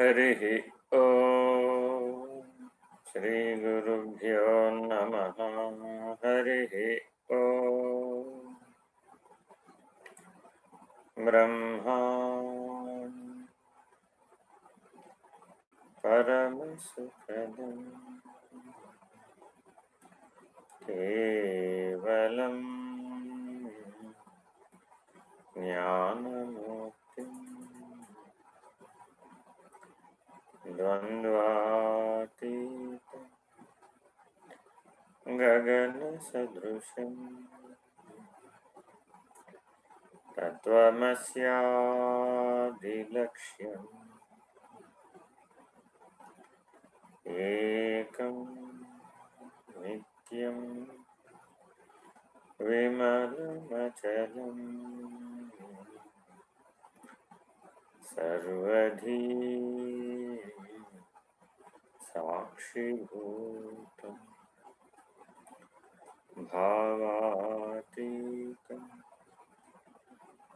हरिः ॐ श्रीगुरुभ्यो नमः। हरिः ॐ ब्रह्मा। परमसुखदम्। केवलम् पुरुषं तत्त्वमस्यादिलक्ष्यम्। एकं नित्यं विमलमचलं सर्वधी साक्षिभूत भावातीतं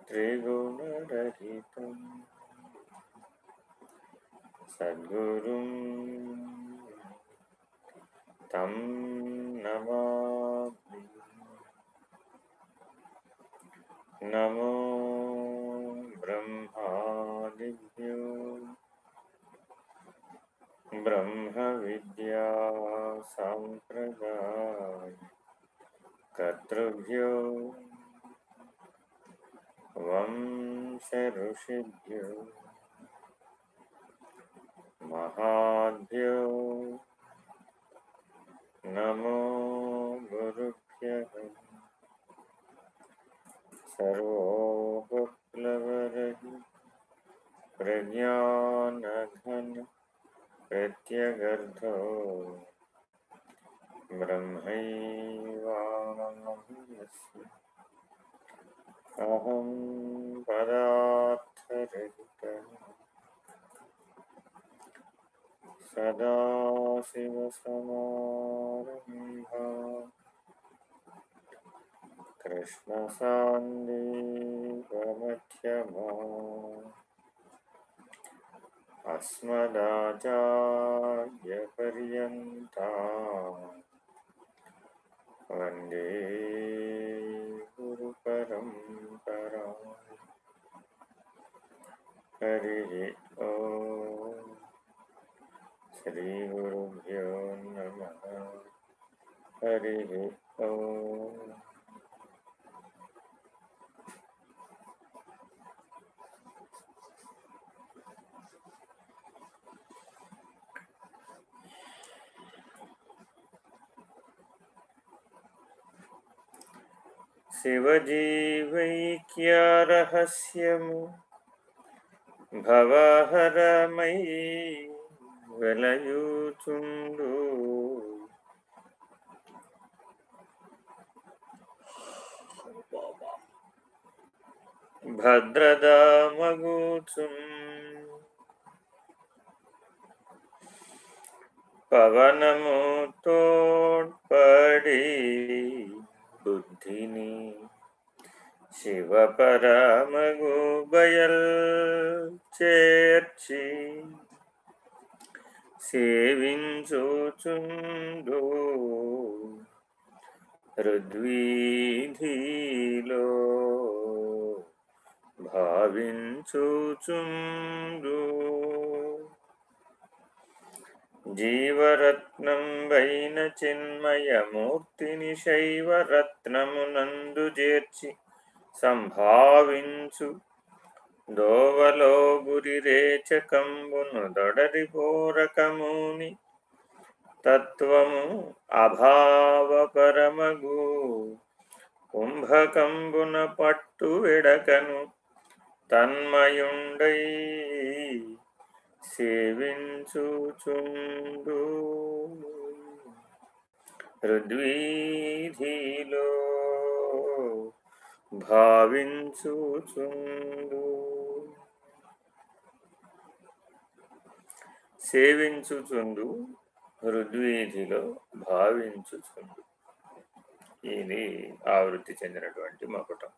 त्रिगुणरहितं सद्गुरुं तं नमामि। नमो ब्रह्मादिभ्यो ब्रह्मविद्यासम्प्रदाय। कर्तृभ्यो वंशऋषिभ्यो महाभ्यो नमो गुरुभ्यः सर्वोपप्लवरहि प्रज्ञानघन प्रत्यगर्धो ब्रह्मैवाहमस्मि अहं पदार्थरहितः सदाशिवसमारम्भा कृष्णसान्दीपमध्यमा अस्मदाचार्यपर्यन्ता। वंदे गुरुपरम्परा हरिः ॐ श्रीगुरुभ्यो नमः। हरिः ॐ శివజీవైక్యరహస్యము భవహరమై వెలయూచుండు భద్రదామగూచున్ పవనము తోడ్పడి బుద్ధిని శివపరమగు బయల్ చేర్చి సేవించుచుండు. హృద్వీధిలో భావించుచుండు. జీవరత్నం వైన చిన్మయమూర్తిని శైవరత్నమునందు చేర్చి సంభావించు. దోవలో గురి రేచకంబును దొడరి పూరకముని తత్వము అభావపరమగు. కుంభకంబున పట్టు వెడకను తన్మయుండై సేవించుచుండు హృద్వీధిలో భావించుచుండు సేవించుచుండు హృద్వీధిలో భావించుచుండు ఇది ఆవృత్తి చెందినటువంటి మకుటం.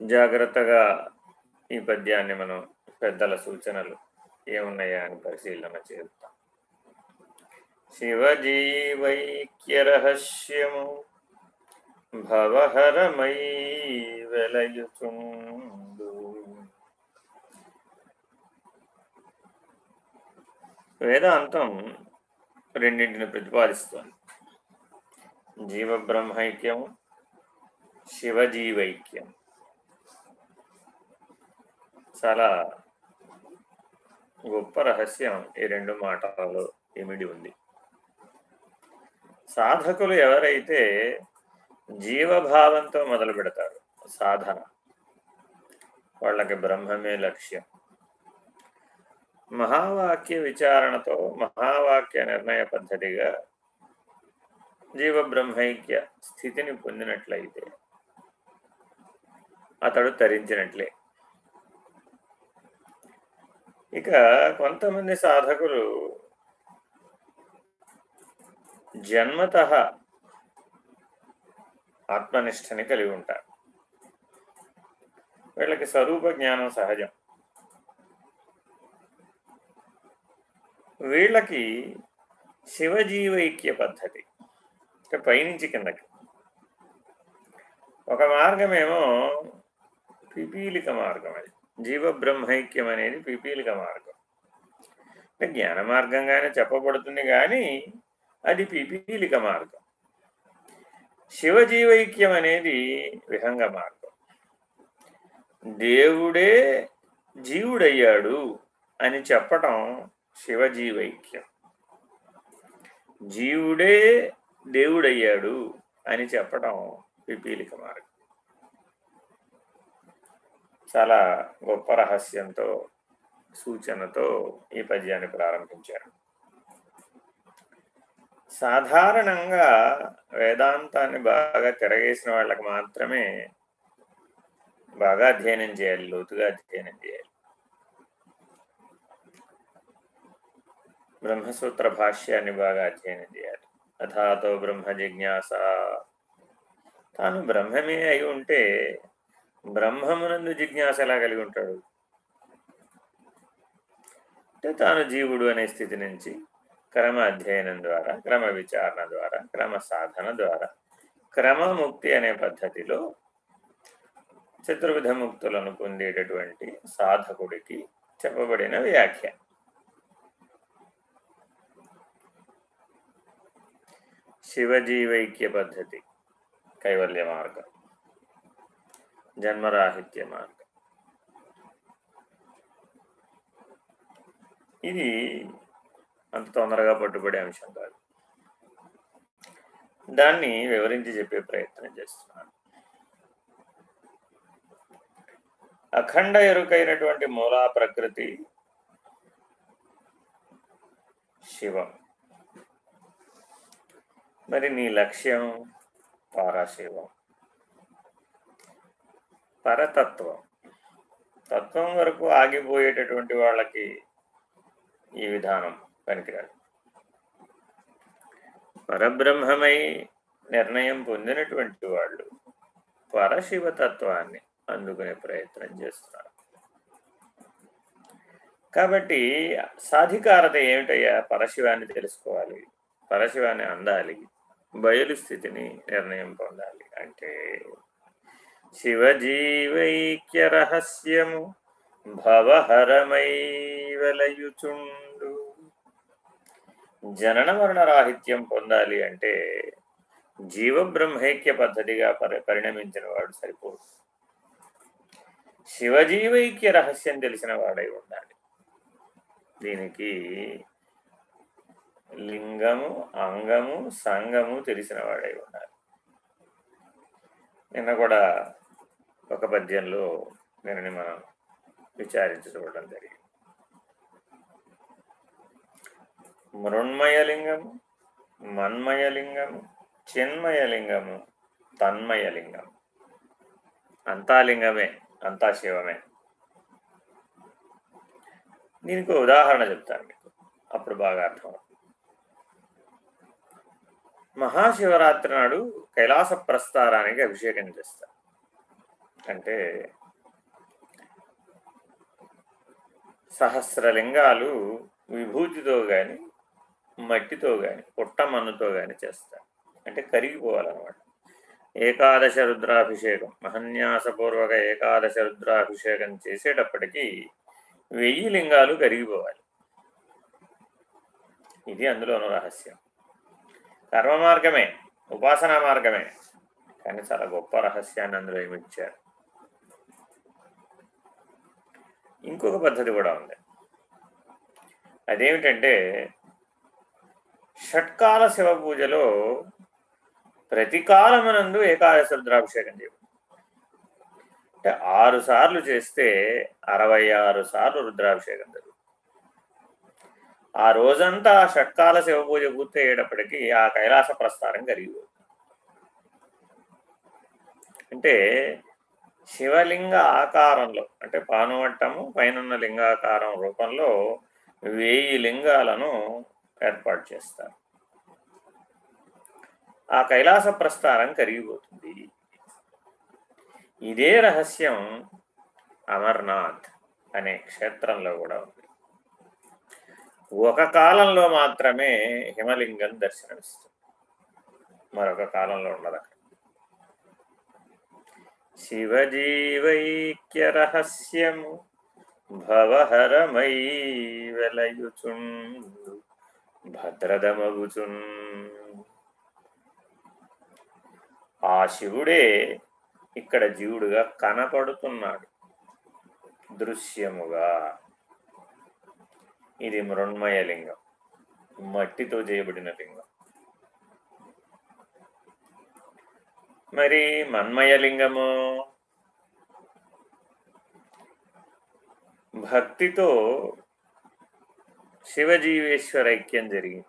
జాగ్రత్తగా ఈ పద్యాన్ని మనం పెద్దల సూచనలు ఏమున్నాయా అని పరిశీలన చేద్దాం. శివజీవైక్యరహస్యము భవహరమై వెలయుచుండు వేదాంతం రెండింటిని ప్రతిపాదిస్తుంది. జీవ బ్రహ్మైక్యము శివజీవైక్యం చాలా గొప్ప రహస్యం ఈ రెండు మాటలలో ఇమిడి ఉంది? సాధకులు ఎవరైతే జీవభావంతో మొదలు పెడతారు సాధన వాళ్ళకి బ్రహ్మమే లక్ష్యం. మహావాక్య విచారణతో మహావాక్య నిర్ణయ పద్ధతిగా జీవ బ్రహ్మైక్య స్థితిని పొందినట్లయితే అతడు తరించినట్లే. ఇక కొంతమంది సాధకులు జన్మత ఆత్మనిష్టని కలిగి ఉంటారు. వీళ్ళకి స్వరూప జ్ఞానం సహజం. వీళ్ళకి శివజీవైక్య పద్ధతి. అంటే పైనుంచి కిందకి. ఒక మార్గమేమో పిపీలిక మార్గం అది. జీవ బ్రహ్మైక్యం అనేది పిపీలిక మార్గం. అంటే జ్ఞాన మార్గంగానే చెప్పబడుతుంది కానీ అది పిపీలిక మార్గం. శివజీవైక్యం అనేది విహంగ మార్గం. దేవుడే జీవుడయ్యాడు అని చెప్పటం శివజీవైక్యం. జీవుడే దేవుడయ్యాడు అని చెప్పటం పిపీలిక మార్గం. చాలా గొప్ప రహస్యంతో సూచనతో ఈ పద్యాన్ని ప్రారంభించారు. సాధారణంగా వేదాంతాన్ని బాగా తిరగేసిన వాళ్ళకి మాత్రమే బాగా అధ్యయనం చేయాలి లోతుగా అధ్యయనం చేయాలి. బ్రహ్మసూత్ర భాష్యాన్ని బాగా అధ్యయనం చేయాలి. అథాతో బ్రహ్మ జిజ్ఞాస. తాను బ్రహ్మమే అయి ఉంటే బ్రహ్మమునందు జిజ్ఞాస ఎలా కలిగి ఉంటాడు? అంటే తాను జీవుడు అనే స్థితి నుంచి క్రమ అధ్యయనం ద్వారా క్రమ విచారణ ద్వారా క్రమ సాధన ద్వారా క్రమముక్తి అనే పద్ధతిలో చతుర్విధ ముక్తులను పొందేటటువంటి సాధకుడికి చెప్పబడిన వ్యాఖ్య. శివజీవైక్య పద్ధతి కైవల్య మార్గం. జన్మరాహిత్య మార్గం. ఇది అంత తొందరగా పట్టుబడే అంశం కాదు. దాన్ని వివరించి చెప్పే ప్రయత్నం చేస్తున్నాను. అఖండ ఎరుకైనటువంటి మూలా ప్రకృతి శివం. మరి నీ లక్ష్యం పారాశివం. పరతత్వం. తత్వం వరకు ఆగిపోయేటటువంటి వాళ్ళకి ఈ విధానం పనికిరాదు. పరబ్రహ్మమై నిర్ణయం పొందినటువంటి వాళ్ళు పరశివతత్వాన్ని అందుకునే ప్రయత్నం చేస్తున్నారు. కాబట్టి సాధికారత ఏమిటయ్యా? పరశివాన్ని తెలుసుకోవాలి పరశివాన్ని అందాలి బయలు స్థితిని నిర్ణయం పొందాలి అంటే శివజీవైక్య రహస్యము భవహరమై వలయుచుండు జనన మరణ రాహిత్యం పొందాలి అంటే జీవబ్రహ్మైక్య పద్ధతిగా పరి పరిణమించిన వాడు సరిపోదు శివజీవైక్య రహస్యం తెలిసిన వాడై ఉండాలి. దీనికి లింగము అంగము సంగము తెలిసిన వాడై ఉండాలి. నిన్న కూడా ఒక పద్యంలో దీనిని మనం విచారించి చూడడం జరిగింది. మృణ్మయలింగము మన్మయలింగము చిన్మయలింగము తన్మయలింగం. అంతా లింగమే అంతా శివమే. దీనికి ఉదాహరణ చెప్తాను మీకు. అప్పుడు బాగా అర్థం మహాశివరాత్రి నాడు కైలాస ప్రస్తారానికి అభిషేకం చేస్తారు. అంటే సహస్రలింగాలు విభూతితో కానీ మట్టితో కానీ పుట్టమన్నుతో కానీ చేస్తారు. అంటే కరిగిపోవాలన్నమాట. ఏకాదశ రుద్రాభిషేకం మహన్యాసపూర్వక ఏకాదశ రుద్రాభిషేకం చేసేటప్పటికీ వెయ్యి లింగాలు కరిగిపోవాలి. ఇది అందులోనూ రహస్యం. కర్మ మార్గమే ఉపాసనా మార్గమే. కానీ చాలా గొప్ప రహస్యాన్ని అందులో ఏమిచ్చారు ఇంకొక పద్ధతి కూడా ఉంది. అదేమిటంటే షట్కాల శివ పూజలో ప్రతికాలమునందు ఏకాదశ రుద్రాభిషేకం చేయడం అంటే ఆరు సార్లు చేస్తే అరవై ఆరు సార్లు రుద్రాభిషేకం జరుగుతుంది. ఆ రోజంతా షట్కాల శివ పూజ పూర్తి అయ్యేటప్పటికీ ఆ కైలాస ప్రస్థానం కలిగి అంటే శివలింగ ఆకారంలో అంటే పానువట్టము పైనున్న లింగాకారం రూపంలో వేయి లింగాలను ఏర్పాటు చేస్తారు. ఆ కైలాస ప్రస్థానం కరిగిపోతుంది. ఇదే రహస్యం అమర్నాథ్ అనే క్షేత్రంలో కూడా ఉంది. ఒక కాలంలో మాత్రమే హిమలింగం దర్శనమిస్తుంది. మరొక కాలంలో ఉండదు అక్కడ శివజీవైక్య రహస్యము భవహరమై వెలయుచుండు భద్రదమగుచున్ ఆ శివుడే ఇక్కడ జీవుడుగా కనపడుతున్నాడు. దృశ్యముగా. ఇది మృణ్మయ లింగం మట్టితో చేయబడిన లింగం. మరి మన్మయ లింగము భక్తితో శివజీవేశ్వర ఐక్యం జరిగింది.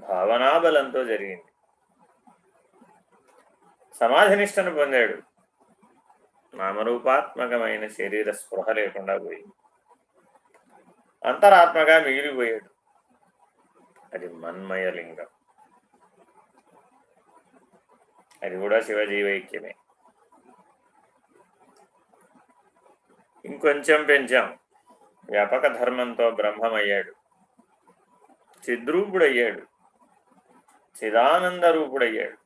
భావనాబలంతో జరిగింది. సమాధినిష్టను పొందాడు. నామరూపాత్మకమైన శరీర స్పృహ లేకుండా పోయింది. అంతరాత్మగా మిగిలిపోయాడు. అది మన్మయలింగం. అది కూడా శివజీవైక్యమే. ఇంకొంచెం పెంచాం. వ్యాపక ధర్మంతో బ్రహ్మమయ్యాడు. చిద్రూపుడయ్యాడు. చిదానందరూపుడయ్యాడు.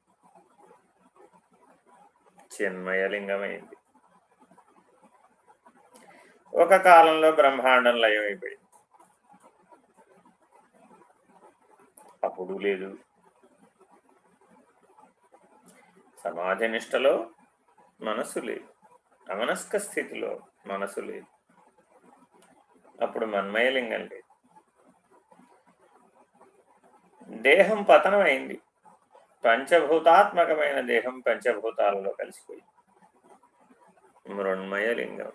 చిన్మయలింగమైంది. ఒక కాలంలో బ్రహ్మాండం లయమైపోయింది. అప్పుడు లేదు. సమాజ నిష్టలో మనసు లేదు. అమనస్క స్థితిలో మనసు లేదు. అప్పుడు మన్మయలింగం లేదు. దేహం పతనం అయింది పంచభూతాత్మకమైన దేహం పంచభూతాలలో కలిసిపోయి మృణ్మయ లింగం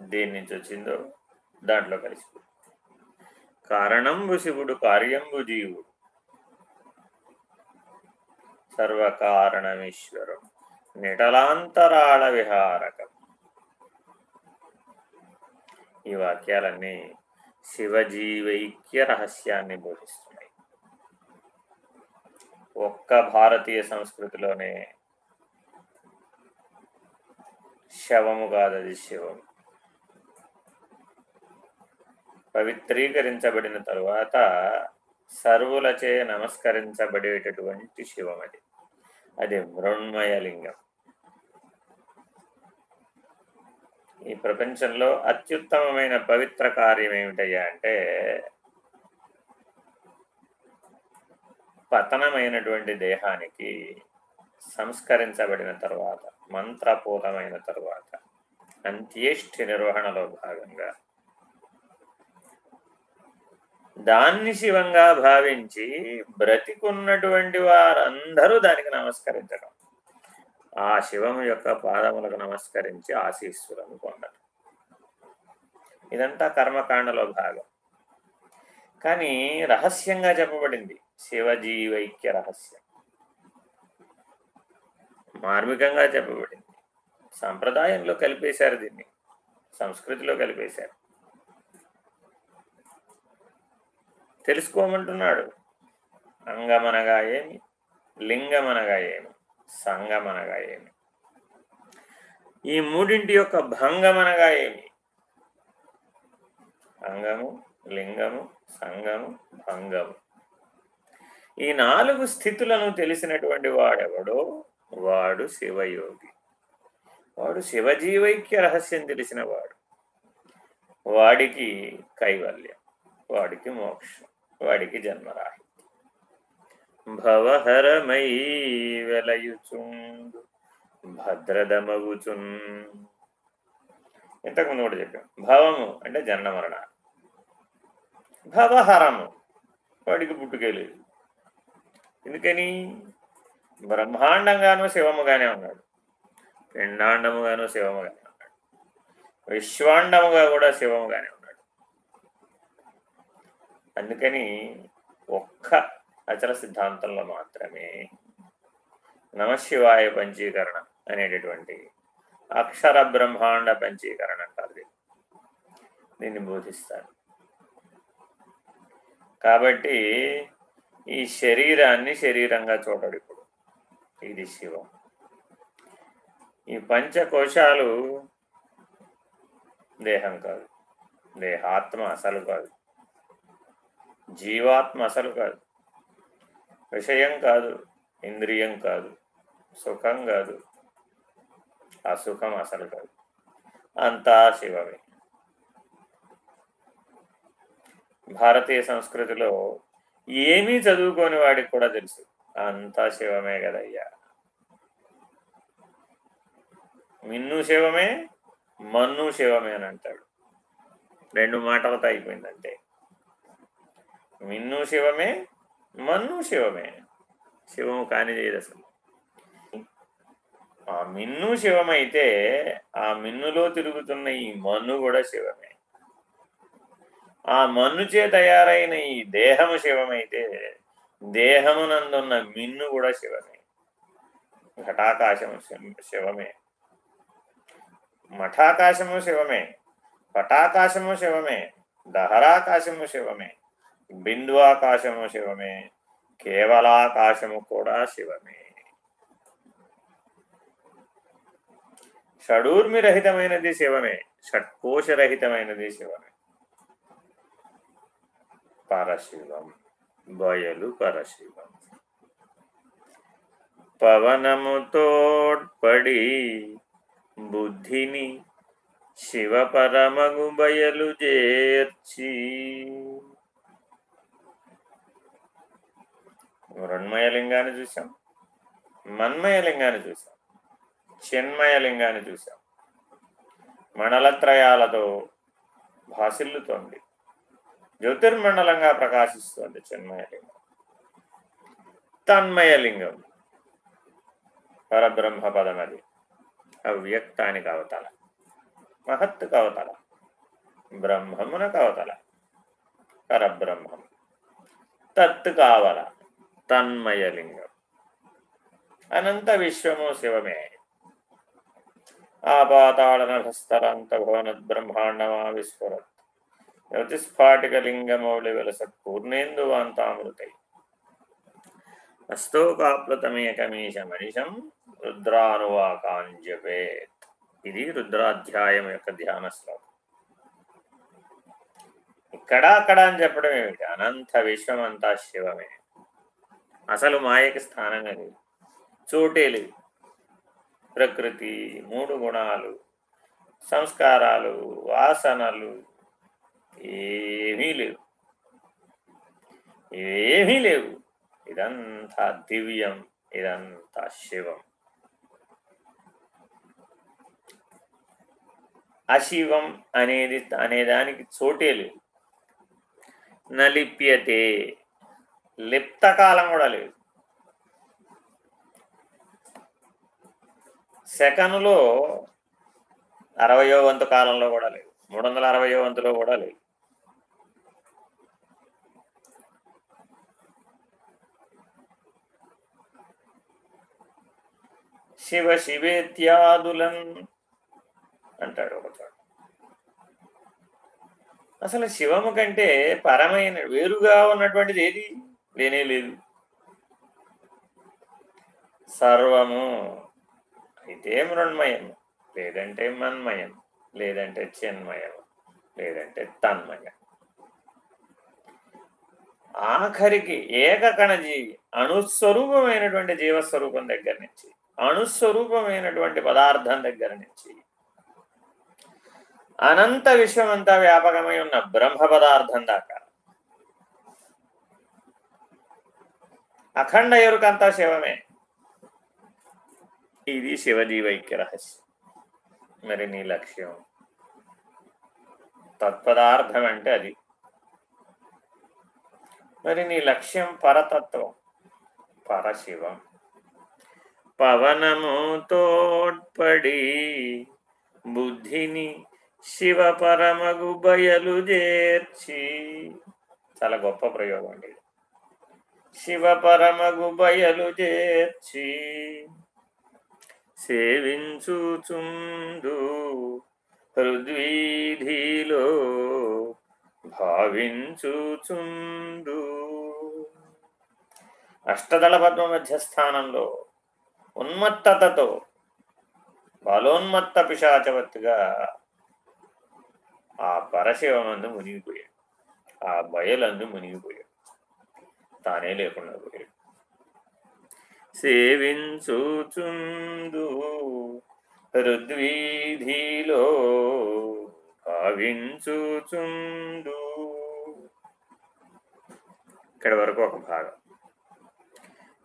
దేని నుంచి వచ్చిందో దాంట్లో కలిసిపోయి కారణంబు శివుడు కార్యంబు జీవుడు. సర్వకారణమీశ్వరం నిటలాంతరాళ విహారకం ఈ వాక్యాలన్నీ శివజీవైక్య రహస్యాన్ని బోధిస్తున్నాయి. ఒక్క భారతీయ సంస్కృతిలోనే శవము కాదది శివం. పవిత్రీకరించబడిన తరువాత సర్వులచే నమస్కరించబడేటటువంటి శివం అది అది మృణ్మయలింగం ఈ ప్రపంచంలో అత్యుత్తమమైన పవిత్ర కార్యం ఏమిటయ్యా అంటే పతనమైనటువంటి దేహానికి సంస్కరించబడిన తర్వాత మంత్రపూతమైన తరువాత అంత్యేష్టి నిర్వహణలో భాగంగా దాన్ని శివంగా భావించి బ్రతికున్నటువంటి వారందరూ దానికి నమస్కరించడం ఆ శివం యొక్క పాదములకు నమస్కరించి ఆశీస్సులను పొందడం ఇదంతా కర్మకాండలో భాగం. కానీ రహస్యంగా చెప్పబడింది. శివజీవైక్య రహస్యం. మార్మికంగా చెప్పబడింది. సంప్రదాయంలో కలిపేశారు దీన్ని. సంస్కృతిలో కలిపేశారు. తెలుసుకోమంటున్నాడు. అంగమనగా ఏమి? లింగమనగా ఏమి? సంగమనగా ఏమి? ఈ మూడింటి యొక్క భంగమనగా ఏమి? అంగము లింగము సంగము భంగము. ఈ నాలుగు స్థితులను తెలిసినటువంటి వాడెవడో? వాడు శివయోగి. వాడు శివజీవైక్య రహస్యం తెలిసిన వాడు. వాడికి కైవల్యం వాడికి మోక్షం. వాడికి జన్మరాహి భవహరమై వెలయుచుండు భద్రదమగుచున్ ఇంతకుముందు కూడా చెప్పాం భవము అంటే జన్మ మరణ భవహరము వాడికి పుట్టుకేలేదు ఎందుకని? బ్రహ్మాండంగానూ శివముగానే ఉన్నాడు. పిండాండముగాను శివముగానే ఉన్నాడు. విశ్వాండముగా కూడా శివముగానే అందుకని ఒక్క అచల సిద్ధాంతంలో మాత్రమే నమశివాయ పంచీకరణ అనేటటువంటి అక్షర బ్రహ్మాండ పంచీకరణ అంటారు దీన్ని. బోధిస్తారు. కాబట్టి ఈ శరీరాన్ని శరీరంగా చూడడు ఇప్పుడు. ఇది శివం. ఈ పంచకోశాలు దేహం కాదు. దేహాత్మ అసలు కాదు. జీవాత్మ అసలు కాదు. విషయం కాదు ఇంద్రియం కాదు సుఖం కాదు. అసుఖం అసలు కాదు. అంతా శివమే. భారతీయ సంస్కృతిలో ఏమీ చదువుకోని వాడికి కూడా తెలుసు. అంతా శివమే కదయ్యా. మిన్ను శివమే మన్ను శివమే అని అంటాడు. రెండు మాటలతో అయిపోయిందంటే. మిన్ను శివమే మన్ను శివమే. శివము కాని చేయదు అసలు. ఆ మిన్ను శివమైతే ఆ మిన్నులో తిరుగుతున్న ఈ మన్ను కూడా శివమే. ఆ మన్నుచే తయారైన ఈ దేహము శివమైతే దేహమునందున్న మిన్ను కూడా శివమే. ఘటాకాశము శివమే. మఠాకాశము శివమే. పటాకాశము శివమే. దహరాకాశము శివమే. బిందువాకాశము శివమే కేవలాకాశము కూడా శివమే. షడూర్మిరహితమైనది శివమే షట్కోశరహితమైనది శివమే. పరశివం బయలు పరశివం. పవనముతోడ్పడి బుద్ధిని శివపరమగు బయలు చేర్చి మృణ్మయలింగాన్ని చూసాం మన్మయలింగాన్ని చూసాం చిన్మయలింగాన్ని చూసాం మండలత్రయాలతో భాసిల్లుతోంది జ్యోతిర్మండలంగా ప్రకాశిస్తోంది చిన్మయలింగం. తన్మయలింగం పరబ్రహ్మ పదమది అవ్యక్తానికి అవతల మహత్తు కవతల బ్రహ్మమున కవతల పరబ్రహ్మం తత్తు కావల తన్మయలింగం. అనంత విశ్వము శివమే. ఆపాతాళనభస్తరాంత భువనద్బ్రహ్మాండమా విస్ఫురత్ జ్యోతిస్ఫాటికలింగమౌళి వెలసత్ పూర్ణేందువాంతామృతై అస్తోకాప్లతమేకమీశ మనిషం రుద్రానువాకాంజపేత్ ఇది రుద్రాధ్యాయం యొక్క ధ్యాన శ్లోకం. ఇక్కడ అక్కడ అని చెప్పడం ఏమిటి అనంత విశ్వమంతా శివమే. అసలు మాయకి స్థానమే లేదు. చోటే లేదు. ప్రకృతి మూడు గుణాలు సంస్కారాలు వాసనలు ఏమీ లేవు. ఏమీ లేవు. ఇదంతా దివ్యం ఇదంతా శివం. అశివం అనేది అనేదానికి చోటే లేదు. నలిప్యతే లిప్తకాలం కూడా లేదు. సెకనులో అరవయో వంతు కాలంలో కూడా లేదు. మూడు వందల అరవయో వంతులో కూడా లేదు. శివ శివేత్యాదులన్ అంటాడు ఒక చోట. అసలు శివము కంటే పరమైన వేరుగా ఉన్నటువంటిది ఏది? లేనే లేదు. సర్వము అయితే మృణ్మయం లేదంటే మన్మయం లేదంటే చిన్మయం లేదంటే తన్మయం. ఆఖరికి ఏకకణజీవి అణుస్వరూపమైనటువంటి జీవస్వరూపం దగ్గర నుంచి అణుస్వరూపమైనటువంటి పదార్థం దగ్గర నుంచి. అనంత విశ్వమంతా వ్యాపకమై ఉన్న బ్రహ్మ పదార్థం దాకా అఖండ ఎరుకంతా శివమే. ఇది శివజీవైక్య రహస్యం మరి నీ లక్ష్యం? తత్పదార్థం అంటే అది. మరి నీ లక్ష్యం పరతత్వం పరశివం. పవనము తోడ్పడి బుద్ధిని శివ పరమగు బయలు చేర్చి చాలా గొప్ప ప్రయోగం అండి శివపరమగు బయలు చేర్చి సేవించుచుందు హృద్వీధిలో భావించుచుందు అష్టదళ పద్మ మధ్యస్థానంలో ఉన్మత్తతతో బలోన్మత్త పిశాచవత్తుగా ఆ పరశివమందు మునిగిపోయాడు. ఆ బయలందు మునిగిపోయాడు. తానే లేకుండా పోయాడు. సేవించుచుందు రుద్వీధిలో భావించుచుందు ఇక్కడ వరకు ఒక భాగం.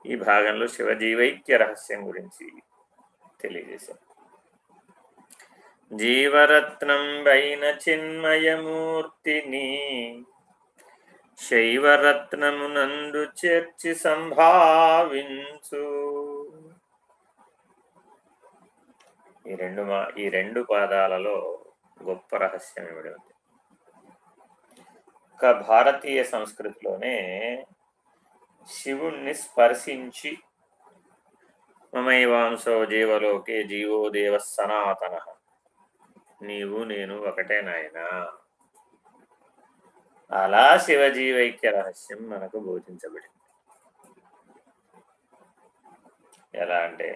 ఈ భాగంలో శివజీవైక్య రహస్యం గురించి తెలియజేశాం. జీవరత్నం వైన చిన్మయమూర్తిని శైవరత్నమునందు చేర్చి సంభావించు. ఈ రెండు మా ఈ రెండు పాదాలలో గొప్ప రహస్యం ఇవిడి ఉంది. ఒక భారతీయ సంస్కృతిలోనే శివుణ్ణి స్పర్శించి మమైవాంసో జీవలోకే జీవో దేవ సనాతన. నీవు నేను ఒకటే నాయనా. అలా శివజీవైక్య రహస్యం మనకు బోధించబడింది. ఎలా అంటే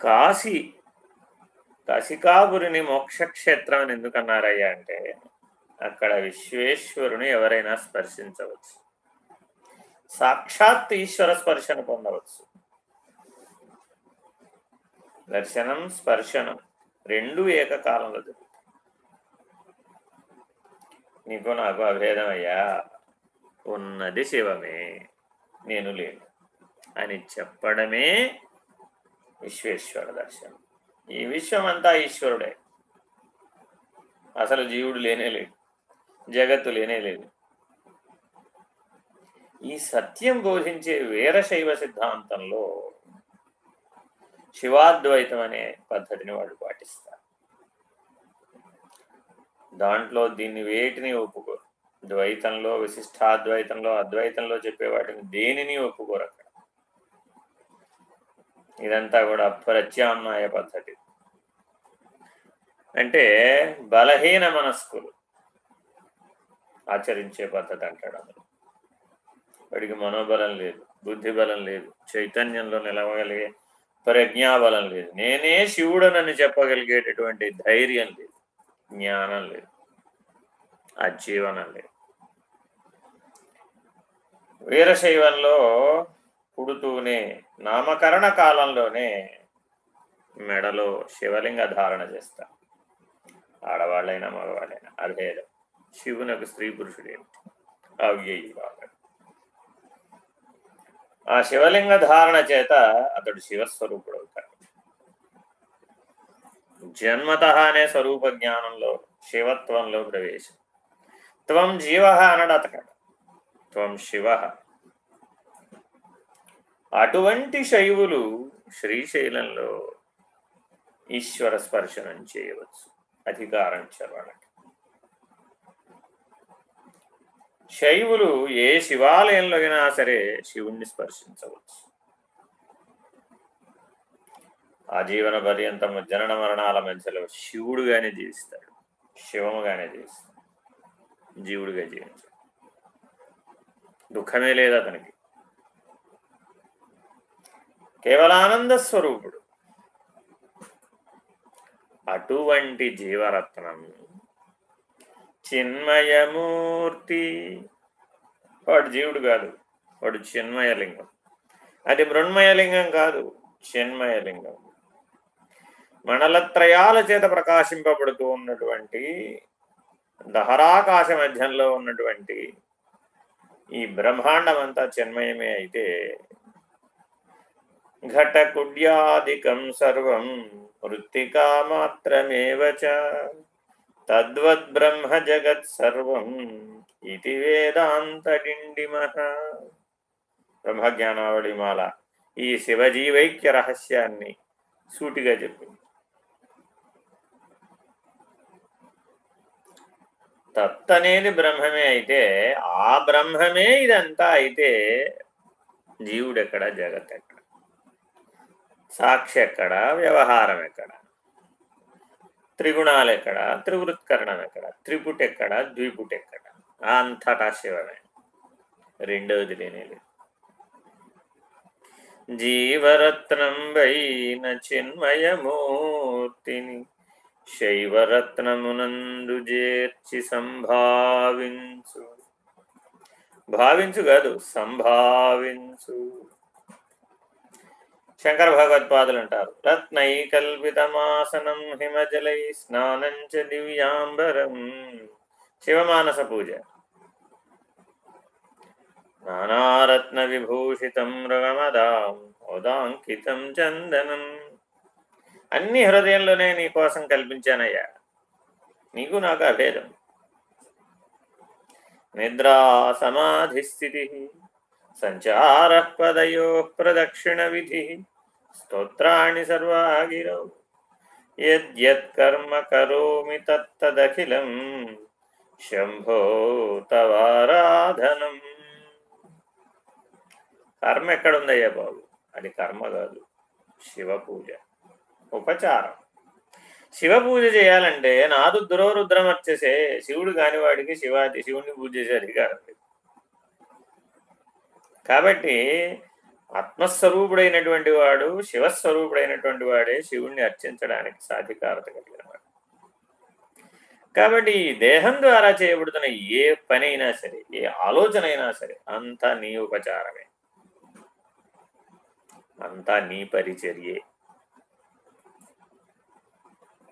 కాశీ కాశికాపురిని మోక్షక్షేత్రం అని ఎందుకన్నారయ్యా అంటే అక్కడ విశ్వేశ్వరుని ఎవరైనా స్పర్శించవచ్చు. సాక్షాత్ ఈశ్వర స్పర్శను పొందవచ్చు. దర్శనం స్పర్శనం రెండు ఏకకాలంలో జరుగుతుంది నీకు నాకు అభేదమయ్యా ఉన్నది శివమే. నేను లేను. అని చెప్పడమే విశ్వేశ్వర దర్శనం. ఈ విశ్వం అంతా ఈశ్వరుడే. అసలు జీవుడు లేనే లేడు. జగత్తు లేనే లేదు ఈ సత్యం బోధించే వీరశైవ సిద్ధాంతంలో శివాద్వైతం అనే పద్ధతిని వాళ్ళు పాటిస్తారు దాంట్లో దీన్ని వేటిని ఒప్పుకోరు ద్వైతంలో విశిష్టాద్వైతంలో అద్వైతంలో చెప్పే వాటిని దేనిని ఒప్పుకోరు అక్కడ? ఇదంతా కూడా ప్రత్యామ్నాయ పద్ధతి. అంటే బలహీన మనస్కులు ఆచరించే పద్ధతి అంటాడు అతను. వాడికి మనోబలం లేదు బుద్ధి బలం లేదు చైతన్యంలో నిలవగలిగే ప్రజ్ఞాబలం లేదు. నేనే శివుడనని చెప్పగలిగేటటువంటి ధైర్యం లేదు. జ్ఞానం లేదు. అజీవనం లేదు. వీరశైవంలో పుడుతూనే నామకరణ కాలంలోనే మెడలో శివలింగ ధారణ చేస్తారు ఆడవాళ్ళైనా మగవాళ్ళైనా అభేదం. శివునకు స్త్రీ పురుషుడు ఏమిటి అవ్యయి భాగం ఆ శివలింగ ధారణ చేత అతడు శివస్వరూపుడు అవుతాడు జన్మతహానే స్వరూప జ్ఞానంలో శివత్వంలో ప్రవేశం. త్వం జీవ అనడు అతకడు త్వం శివ. అటువంటి శైవులు శ్రీశైలంలో ఈశ్వర స్పర్శనం చేయవచ్చు. అధికారం చదవడానికి శైవులు ఏ శివాలయంలో అయినా సరే శివుణ్ణి స్పర్శించవచ్చు. ఆ జీవన పర్యంతము జనన మరణాల మధ్యలో శివుడుగానే జీవిస్తాడు. శివముగానే జీవిస్తాడు. జీవుడిగా జీవించాడు. దుఃఖమే లేదు అతనికి. కేవలానంద స్వరూపుడు. అటువంటి జీవరత్నం చిన్మయమూర్తి. వాడు జీవుడు కాదు. వాడు చిన్మయలింగం. అది మృణ్మయలింగం కాదు. చిన్మయలింగం. మండలత్రయాల చేత ప్రకాశింపబడుతూ ఉన్నటువంటి దహరాకాశ మధ్యంలో ఉన్నటువంటి ఈ బ్రహ్మాండం అంతా చిన్మయమే అయితే ఘటకుడ్యాదికం సర్వం మృత్తికా మాత్రమేవ తద్వద్బ్రహ్మ జగత్ సర్వం ఇది వేదాంతడిండిమ. బ్రహ్మజ్ఞానావళిమాల ఈ శివజీవైక్య రహస్యాన్ని సూటిగా చెప్పింది తత్ అనేది బ్రహ్మమే అయితే ఆ బ్రహ్మమే ఇదంతా అయితే జీవుడెక్కడ? జగత్ ఎక్కడ సాక్షి ఎక్కడ వ్యవహారం ఎక్కడ త్రిగుణాలు ఎక్కడ త్రివృత్కరణం ఎక్కడ త్రిపుట్ ఎక్కడ ద్విపుట్ ఎక్కడ అంతటా శివమే. రెండవది లేనేది. జీవరత్నం వైన చిన్మయమూర్తిని శైవరత్నమునందు చేర్చి సంభావించు. భావించు కాదు సంభావించు. శంకర భగవత్పాదులు అంటారు రత్నై కల్పితమాసనం హిమజలై స్నానంచ దివ్యాంబరం. శివమానస పూజ. నానారత్న విభూషితం మృగమదాం ఉదాంకితం చందనం. అన్ని హృదయంలోనే నీ కోసం కల్పించానయ్యా. నీకు నాకు అభేదం. నిద్రా సమాధి స్థితి సంచార పదయో ప్రదక్షిణ విధి స్తోత్రాణి సర్వాగిరౌ. యత్కర్మ కరోమి తత్తదఖిలం శంభో తవారాధనం కర్మ ఎక్కడుందయ్యా బాబు? అది కర్మ కాదు శివ పూజ. ఉపచారం. శివ పూజ చేయాలంటే నాదు దురోరుద్రం వచ్చేసే శివుడు కానివాడికి శివాది శివుడిని పూజ చేసే అధికారం కాబట్టి ఆత్మస్వరూపుడైనటువంటి వాడు శివస్వరూపుడైనటువంటి వాడే శివుణ్ణి అర్చించడానికి సాధికారత కలిగిన వాడు కాబట్టి ఈ దేహం ద్వారా చేయబడుతున్న ఏ పని అయినా సరే ఏ ఆలోచన అయినా సరే అంతా నీ ఉపచారమే. అంతా నీ పరిచర్యే.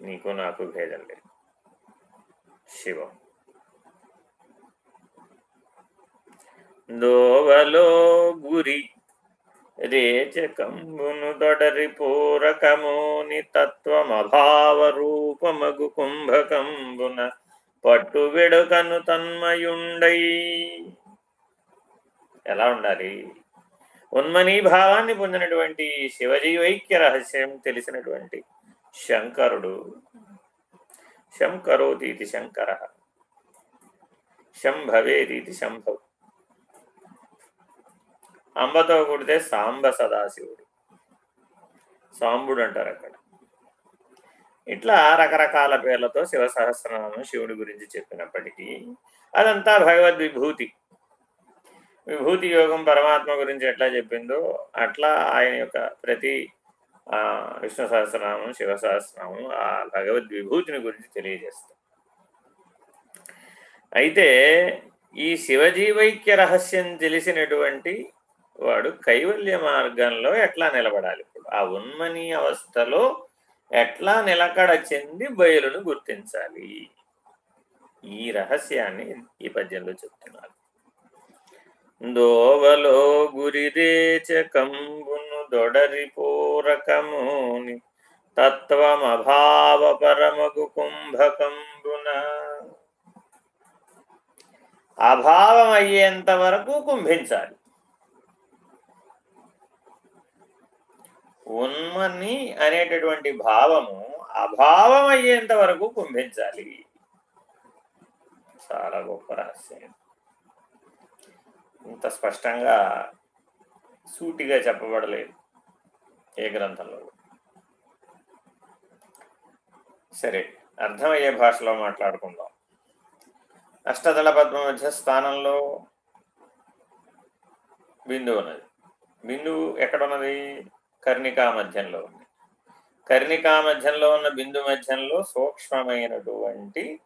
నీకు నాకు భేదం లేదు. శివం. దోవలో గురి రేచకంబును దొడరి పూరకమోని తత్వమభావ రూపమగు కుంభకంబున పట్టు విడుకను తన్మయుండై. ఎలా ఉండాలి? ఉన్మనీ భావాన్ని పొందినటువంటి శివజీవైక్య రహస్యం తెలిసినటువంటి శంకరుడు. శంకరోతీతి శంకర. శంభవేదీతి శంభవు. అంబతో కూడితే సాంబ సదాశివుడు. సాంబుడు అంటారు అక్కడ. ఇట్లా రకరకాల పేర్లతో శివ సహస్రనామం శివుడి గురించి చెప్పినప్పటికీ అదంతా భగవద్విభూతి. విభూతి యోగం పరమాత్మ గురించి ఎట్లా చెప్పిందో అట్లా ఆయన యొక్క ప్రతి విష్ణు సహస్రనామం శివ సహస్రనామం ఆ భగవద్విభూతిని గురించి తెలియజేస్తాం. అయితే ఈ శివజీవైక్య రహస్యం తెలిసినటువంటి వాడు కైవల్య మార్గంలో ఎట్లా నిలబడాలి? ఇప్పుడు ఆ ఉన్మని అవస్థలో ఎట్లా నిలకడ చెంది బయలును గుర్తించాలి? ఈ రహస్యాన్ని ఈ పద్యంలో చెప్తున్నారు దోవలో గురిదేచ కంబును దొడరిపూరకముని తత్వమభావ పరమగు కుంభకంబున అభావం అయ్యేంత వరకు కుంభించాలి. ఉన్మని అనేటటువంటి భావము అభావం అయ్యేంత వరకు కుంభించాలి. చాలా గొప్ప రహస్యం. ఇంత స్పష్టంగా సూటిగా చెప్పబడలేదు. ఏ గ్రంథంలో? సరే అర్థమయ్యే భాషలో మాట్లాడుకుందాం. అష్టదళ పద్మ మధ్య స్థానంలో బిందువు ఉన్నది. బిందువు ఎక్కడున్నది? కర్ణికా మధ్యంలో ఉంది. కర్ణికా మధ్యంలో ఉన్న బిందు మధ్యంలో సూక్ష్మమైనటువంటి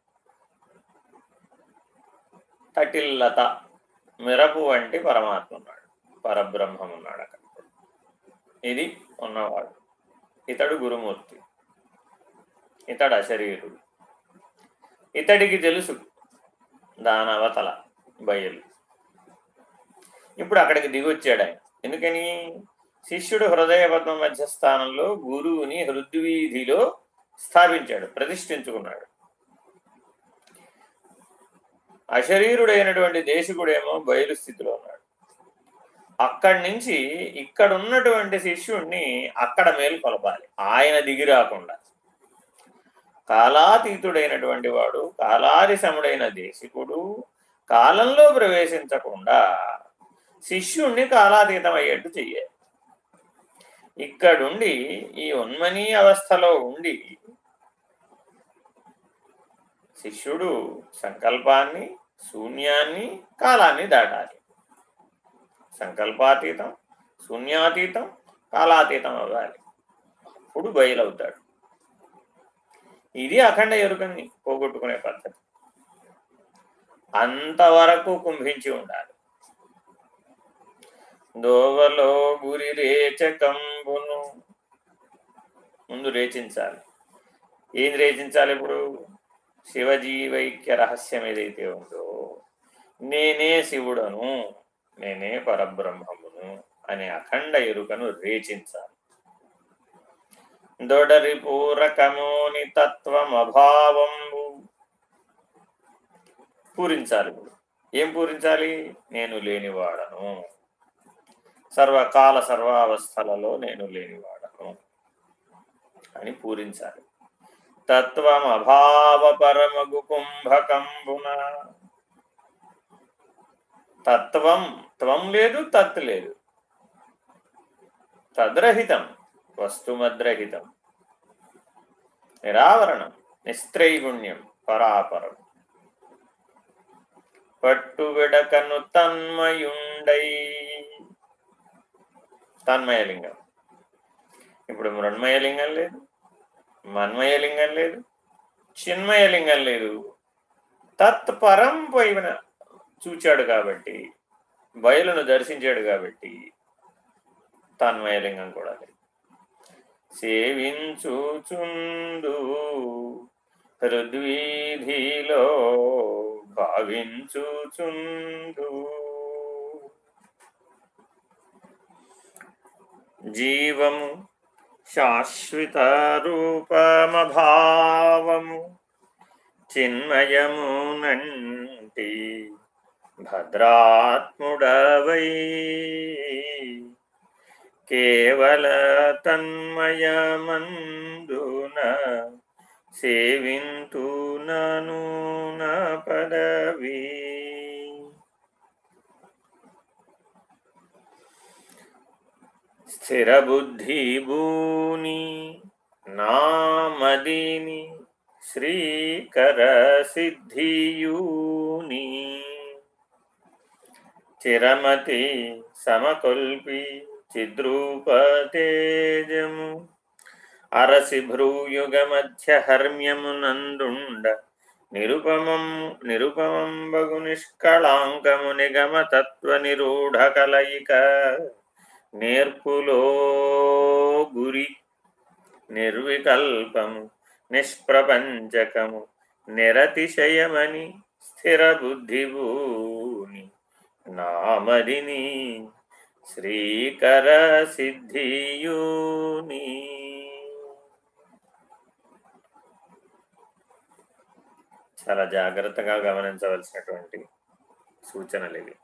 తటిల్లత మిరపు వంటి పరమాత్మ ఉన్నాడు. పరబ్రహ్మం ఉన్నాడు అక్కడ. ఇది ఉన్నవాడు. ఇతడు గురుమూర్తి. ఇతడు అశరీరుడు. ఇతడికి తెలుసు దానవతల బయలు. ఇప్పుడు అక్కడికి దిగొచ్చాడు ఆయన. ఎందుకని? శిష్యుడు హృదయ పద్మ మధ్య స్థానంలో గురువుని హృద్వీధిలో స్థాపించాడు ప్రతిష్ఠించుకున్నాడు. అశరీరుడైనటువంటి దేశకుడేమో బయలు స్థితిలో ఉన్నాడు. అక్కడి నుంచి ఇక్కడ ఉన్నటువంటి శిష్యుణ్ణి అక్కడ మేలు కొలపాలి. ఆయన దిగి రాకుండా. కాలాతీతుడైనటువంటి వాడు కాలారిసముడైన దేశికుడు కాలంలో ప్రవేశించకుండా శిష్యుణ్ణి కాలాతీతం అయ్యేట్టు చెయ్యాలి. ఇక్కడుండి ఈ ఉన్మనీ అవస్థలో ఉండి శిష్యుడు సంకల్పాన్ని శూన్యాన్ని కాలాన్ని దాటాలి. సంకల్పాతీతం శూన్యాతీతం కాలాతీతం అవ్వాలి. అప్పుడు బయలవుతాడు. ఇది అఖండ ఎరుకని పోగొట్టుకునే పద్ధతి. అంతవరకు కుంభించి ఉండాలి. దోవలో గురి రేచకంబును ముందు రేచించాలి. ఏం రేచించాలి ఇప్పుడు? శివజీవైక్య రహస్యం ఏదైతే ఉందో నేనే శివుడను. నేనే పరబ్రహ్మమును అనే అఖండ ఎరుకను రేచించాలి దొడరి పూరకమోని తత్వమభావంబు. పూరించాలి. ఏం పూరించాలి? నేను లేనివాడను. సర్వకాల సర్వావస్థలలో నేను లేనివాడను అని పూరించాలి. తత్వం అభావ పరమగు కుంభకంబున. తత్వం త్వం లేదు తత్ లేదు. తద్రహితం వస్తుమద్రహితం. నిరావరణం నిస్త్రైగుణ్యం పరాపరం. పట్టువిడకను తన్మయుండై. తన్మయలింగం. ఇప్పుడు మృణ్మయలింగం లేదు మన్మయలింగం లేదు చిన్మయలింగం లేదు. తత్పరం పోయిన చూచాడు కాబట్టి బయలును దర్శించాడు కాబట్టి తన్మయలింగం కూడా లేదు. సేవించుచుందు హృద్వీధిలో భావించుచుందు జీవము శాశ్వత రూపమభావము చిన్మయము నంటి భద్రాత్ముడవై. కేవల తన్మయమందున సేవింతు నను పదవీ. స్థిరబుద్ధి భూని నామదిని శ్రీకర సిద్ధియూని చిరమతి సమకొల్పి చిద్రూపతేజము. అరసి భ్రూయుగ మధ్య హర్మ్యమునందుండ నిరుపమం నిరుపమం బగు నిష్కళాంకము నిగమ తత్వ నిరూఢ కలయిక నేర్పులో గురి నిర్వికల్పము నిష్ప్రపంచకము నిరతిశయమని స్థిర బుద్ధిభూ నామదిని శ్రీకర సిద్ధియూని. చాలా జాగ్రత్తగా గమనించవలసినటువంటి సూచనలు ఇవి.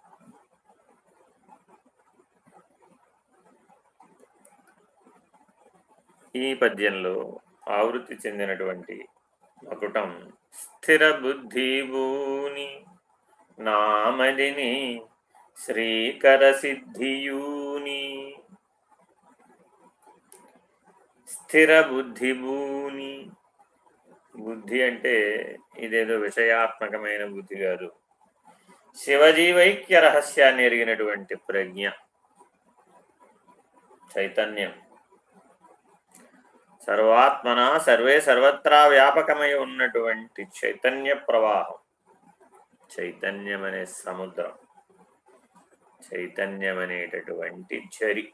ఈ పద్యంలో ఆవృత్తి చెందినటువంటి మకుటం స్థిర బుద్ధిభూని నామదిని శ్రీకర సిద్ధియూని స్థిర బుద్ధిభూని బుద్ధి అంటే ఇదేదో విషయాత్మకమైన బుద్ధి కాదు. శివజీవైక్య రహస్యాన్ని ఎరిగినటువంటి ప్రజ్ఞ. చైతన్యం. సర్వాత్మన సర్వే సర్వత్రా వ్యాపకమై ఉన్నటువంటి చైతన్య ప్రవాహం. చైతన్యం అనే సముద్రం. చైతన్యం అనేటటువంటి చరి.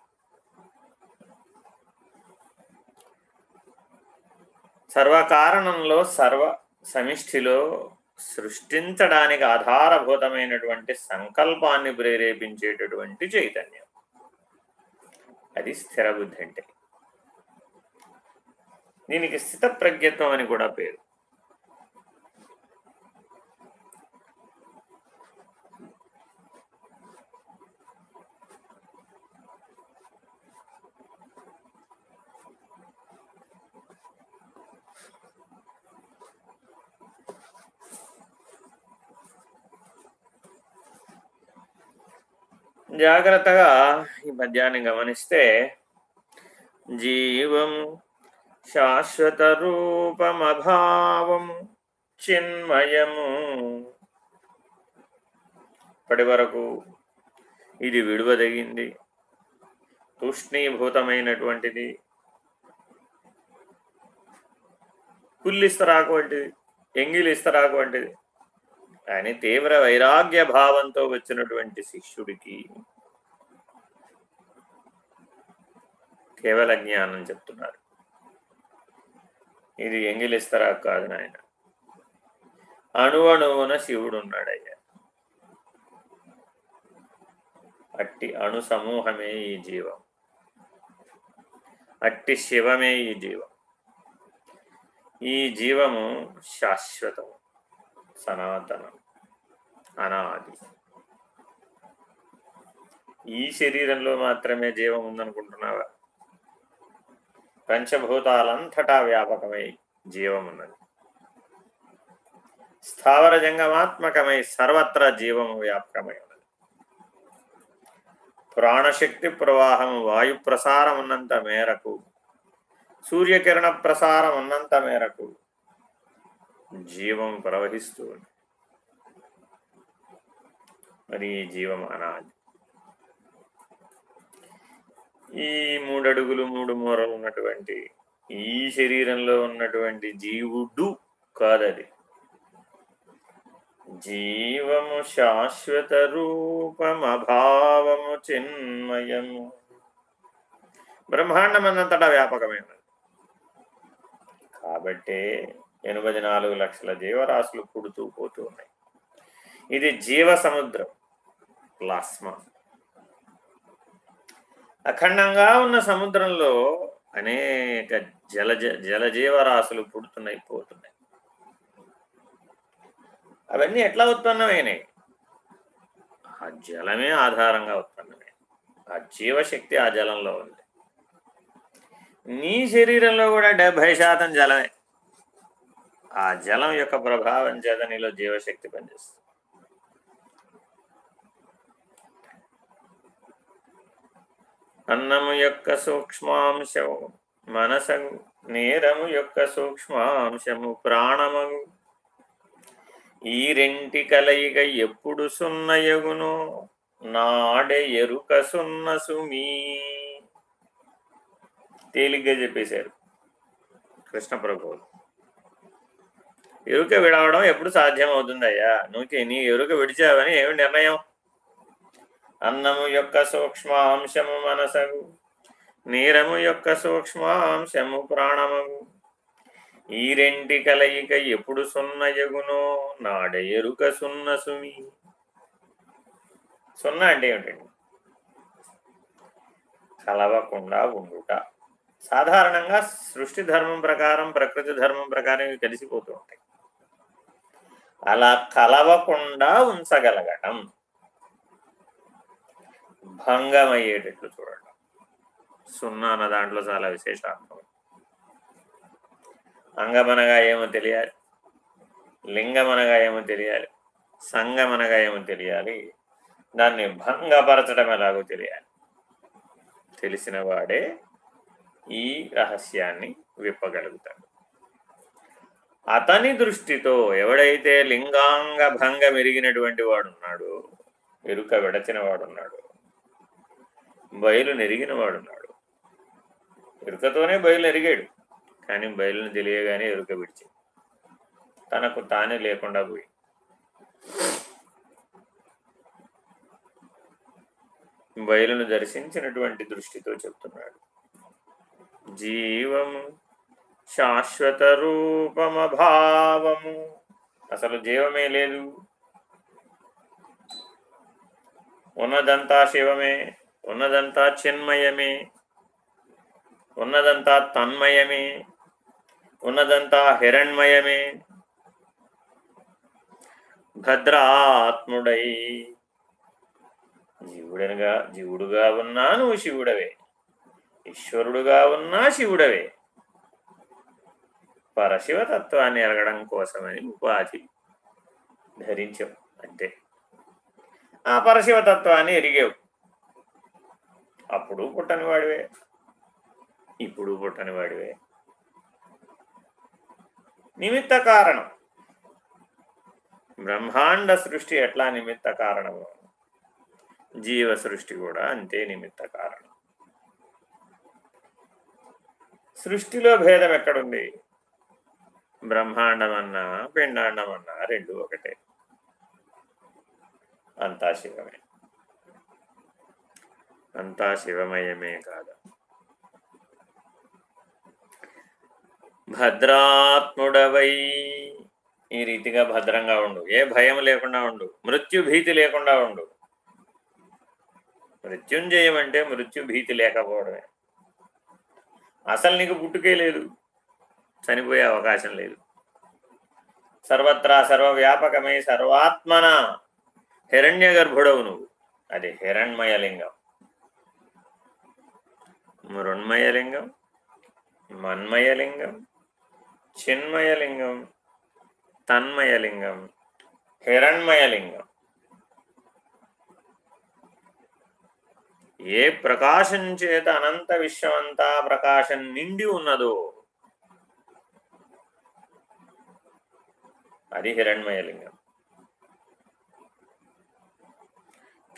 సర్వకారణంలో సర్వ సమిష్టిలో సృష్టించడానికి ఆధారభూతమైనటువంటి సంకల్పాన్ని ప్రేరేపించేటటువంటి చైతన్యం. అది స్థిర బుద్ధి అంటే. దీనికి స్థిత ప్రజ్ఞత్వం అని కూడా పేరు. జాగ్రత్తగా ఈ పద్యాన్ని గమనిస్తే జీవం శాశ్వత రూపమభావం చిన్మయము. ఇప్పటి వరకు ఇది విడువదగింది. తూష్ణీభూతమైనటువంటిది. పుల్లిస్తరాకు వంటిది ఎంగిలిస్తరాకు వంటిది. కానీ తీవ్ర వైరాగ్య భావంతో వచ్చినటువంటి శిష్యుడికి కేవల జ్ఞానం చెప్తున్నారు. ఇది ఎంగిలిస్తరా కాదు నాయన. అణువణువున శివుడు ఉన్నాడయ్యా. అట్టి అణు సమూహమే ఈ జీవం. అట్టి శివమే ఈ జీవం. ఈ జీవము శాశ్వతము. సనాతనం. అనాది. ఈ శరీరంలో మాత్రమే జీవం ఉందనుకుంటున్నావా? పంచభూతాలంతటా వ్యాపకమై జీవం ఉన్నది స్థావర జంగమాత్మకమై సర్వత్రా జీవము వ్యాపకమై ఉన్నది. ప్రాణశక్తి ప్రవాహం వాయు ప్రసారం ఉన్నంత మేరకు సూర్యకిరణ ప్రసారం ఉన్నంత మేరకు జీవం ప్రవహిస్తూ ఉంది. మరి ఈ జీవం అనాది. ఈ మూడు అడుగులు మూడు మూరలు ఉన్నటువంటి ఈ శరీరంలో ఉన్నటువంటి జీవుడు కాదది. జీవము శాశ్వత రూపమభావము చిన్మయము. బ్రహ్మాండమన్నంతటా వ్యాపకమైనది. కాబట్టే ఎనభై నాలుగు లక్షల జీవరాశులు పుడుతూ పోతూ ఉన్నాయి. ఇది జీవ సముద్రం ప్లాస్మా. అఖండంగా ఉన్న సముద్రంలో అనేక జలజ జలజీవరాశులు పుడుతున్నాయి పోతున్నాయి. అవన్నీ ఎట్లా ఉత్పన్నమైనాయి? ఆ జలమే ఆధారంగా ఉత్పన్నమే ఆ జీవశక్తి ఆ జలంలో ఉంది. నీ శరీరంలో కూడా డెబ్భై శాతం జలమే. ఆ జలం యొక్క ప్రభావం చేత నీలో జీవశక్తి పనిచేస్తుంది. అన్నము యొక్క సూక్ష్మాంశము మనసము నేరము యొక్క సూక్ష్మాంశము ప్రాణము ఈ రెంటి కలయిక ఎప్పుడు సున్నయగును నాడే ఎరుక సున్న సుమీ. తేలిగ్గా చెప్పేశారు కృష్ణ ప్రభువులు ఎరుక విడవడం ఎప్పుడు సాధ్యం అవుతుందయ్యా నువ్వు నీ ఎరుక విడిచావని ఏమి నిర్ణయం? అన్నము యొక్క సూక్ష్మాంశము మనసగు నీరము యొక్క సూక్ష్మాంశము ప్రాణమగు. ఈ రెంటి కలయిక ఎప్పుడు సున్నయగునో నాడ ఎరుక సున్న సుమి. సున్నా అంటే ఏమిటండి? కలవకుండా ఉండుట. సాధారణంగా సృష్టి ధర్మం ప్రకారం ప్రకృతి ధర్మం ప్రకారం ఇవి కలిసిపోతూ ఉంటాయి. అలా కలవకుండా ఉంచగలగటం. భంగమయ్యేటట్లు చూడటం. సున్నా అన్న దాంట్లో చాలా విశేషాత్మకం. అంగమనగా ఏమో తెలియాలి. లింగమనగా ఏమో తెలియాలి. సంగమనగా ఏమో తెలియాలి. దాన్ని భంగపరచడం ఎలాగో తెలియాలి. తెలిసిన వాడే ఈ రహస్యాన్ని విప్పగలుగుతాడు. అతని దృష్టితో ఎవడైతే లింగాంగ భంగం ఎరిగినటువంటి వాడున్నాడు ఎరుక విడచిన వాడున్నాడు బయలు నెరిగిన వాడున్నాడు ఎరుకతోనే బయలు ఎరిగాడు కానీ బయలును తెలియగానే ఎరుక విడిచి తనకు తానే లేకుండా పోయి బయలును దర్శించినటువంటి దృష్టితో చెప్తున్నాడు. జీవము శాశ్వత రూపమభావము అసలు జీవమే లేదు. ఉన్నదంతా శివమే ఉన్నదంతా చిన్మయమే ఉన్నదంతా తన్మయమే ఉన్నదంతా హిరణ్మయమే. భద్రాత్ముడై జీవుడనగా జీవుడుగా ఉన్నా నువ్వు శివుడవే. ఈశ్వరుడుగా ఉన్నా శివుడవే. పరశివతత్వాన్ని ఎరగడం కోసమని ఉపాధి ధరించావు అంతే. ఆ పరశివతత్వాన్ని ఎరిగావు. అప్పుడు పుట్టని వాడివే. ఇప్పుడు పుట్టని వాడివే. నిమిత్త కారణం. బ్రహ్మాండ సృష్టి ఎట్లా నిమిత్త కారణము? జీవ సృష్టి కూడా అంతే నిమిత్త కారణం. సృష్టిలో భేదం ఎక్కడుంది? బ్రహ్మాండమన్నా పిండాండమన్నా రెండు ఒకటే. అంతా శివమే. అంతా శివమయమే కాదు. భద్రాత్ముడవై. ఈ రీతిగా భద్రంగా ఉండు. ఏ భయం లేకుండా ఉండు. మృత్యు భీతి లేకుండా ఉండు. మృత్యుంజయం అంటే మృత్యు భీతి లేకపోవడమే. అసలు నీకు పుట్టుకే లేదు. చనిపోయే అవకాశం లేదు. సర్వత్రా సర్వవ్యాపకమై సర్వాత్మన హిరణ్య గర్భుడవు నువ్వు. అది హిరణ్మయలింగం. మృణ్మయలింగం మన్మయలింగం చిన్మయలింగం తన్మయలింగం హిరణ్మయలింగం. ఏ ప్రకాశం చేత అనంత విశ్వమంతా ప్రకాశం నిండి ఉన్నదో అది హిరణ్మయలింగం.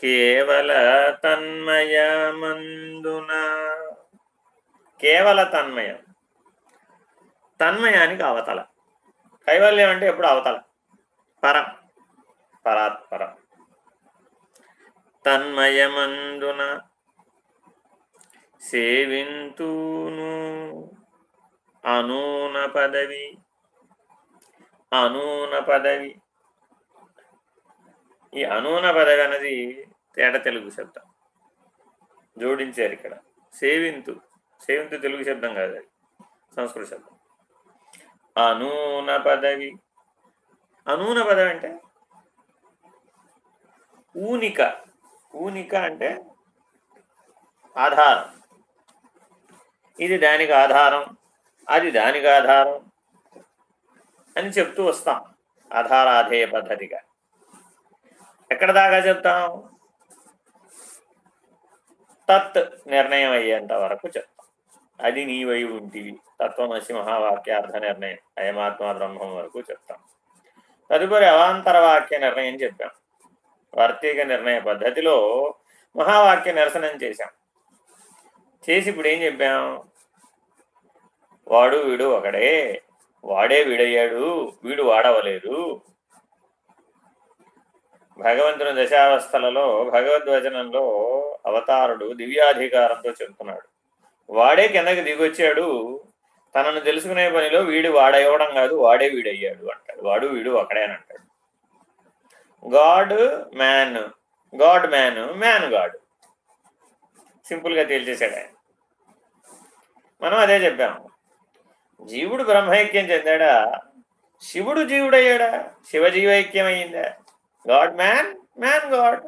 కేవల తన్మయమందున కేవల తన్మయం. తన్మయానికి అవతల. కైవల్యం అంటే ఎప్పుడు అవతల? పరం. పరాత్పరం. తన్మయమందున సేవింతూను అనూన పదవి అనూన పదవి. ఈ అనూన పదవి అన్నది తేట తెలుగు శబ్దం. జోడించారు ఇక్కడ. సేవింతు. సేవింతు తెలుగు శబ్దం కాదు అది. సంస్కృత శబ్దం. అనూన పదవి. అనూన పదవి అంటే ఊనిక. ఊనిక అంటే ఆధారం. ఇది దానికి ఆధారం. అది దానికి ఆధారం. అని చెప్తూ వస్తాం. ఆధారాధేయ పద్ధతిగా. ఎక్కడ దాకా చెప్తాం? తత్ నిర్ణయం అయ్యేంత వరకు చెప్తాం. అది నీవై ఉంటివి. తత్వమసి మహావాక్యార్థ నిర్ణయం. అయమాత్మ బ్రహ్మం వరకు చెప్తాం. తదుపరి అవాంతర వాక్య నిర్ణయం చెప్పాం. వర్తీక నిర్ణయ పద్ధతిలో మహావాక్య నిరసనం చేశాం. చేసి ఇప్పుడు ఏం చెప్పాం? వాడు వీడు ఒకడే. వాడే వీడయ్యాడు వీడు వాడవలేదు భగవంతుని దశావస్థలలో భగవద్వచనంలో అవతారుడు దివ్యాధికారంతో చెబుతున్నాడు. వాడే కిందకి దిగొచ్చాడు తనను తెలుసుకునే పనిలో వీడు వాడయ్యవడం కాదు వాడే వీడయ్యాడు అంటాడు. వాడు వీడు ఒకడేనంటాడు. అని అంటాడు god man god man man god. సింపుల్గా తేల్చేశాడు ఆయన. మనం అదే చెప్పాము జీవుడు బ్రహ్మైక్యం చెందాడా? శివుడు జీవుడయ్యాడా? శివజీవైక్యం అయ్యిందా గాడ్ మ్యాన్ మ్యాన్ గాడ్.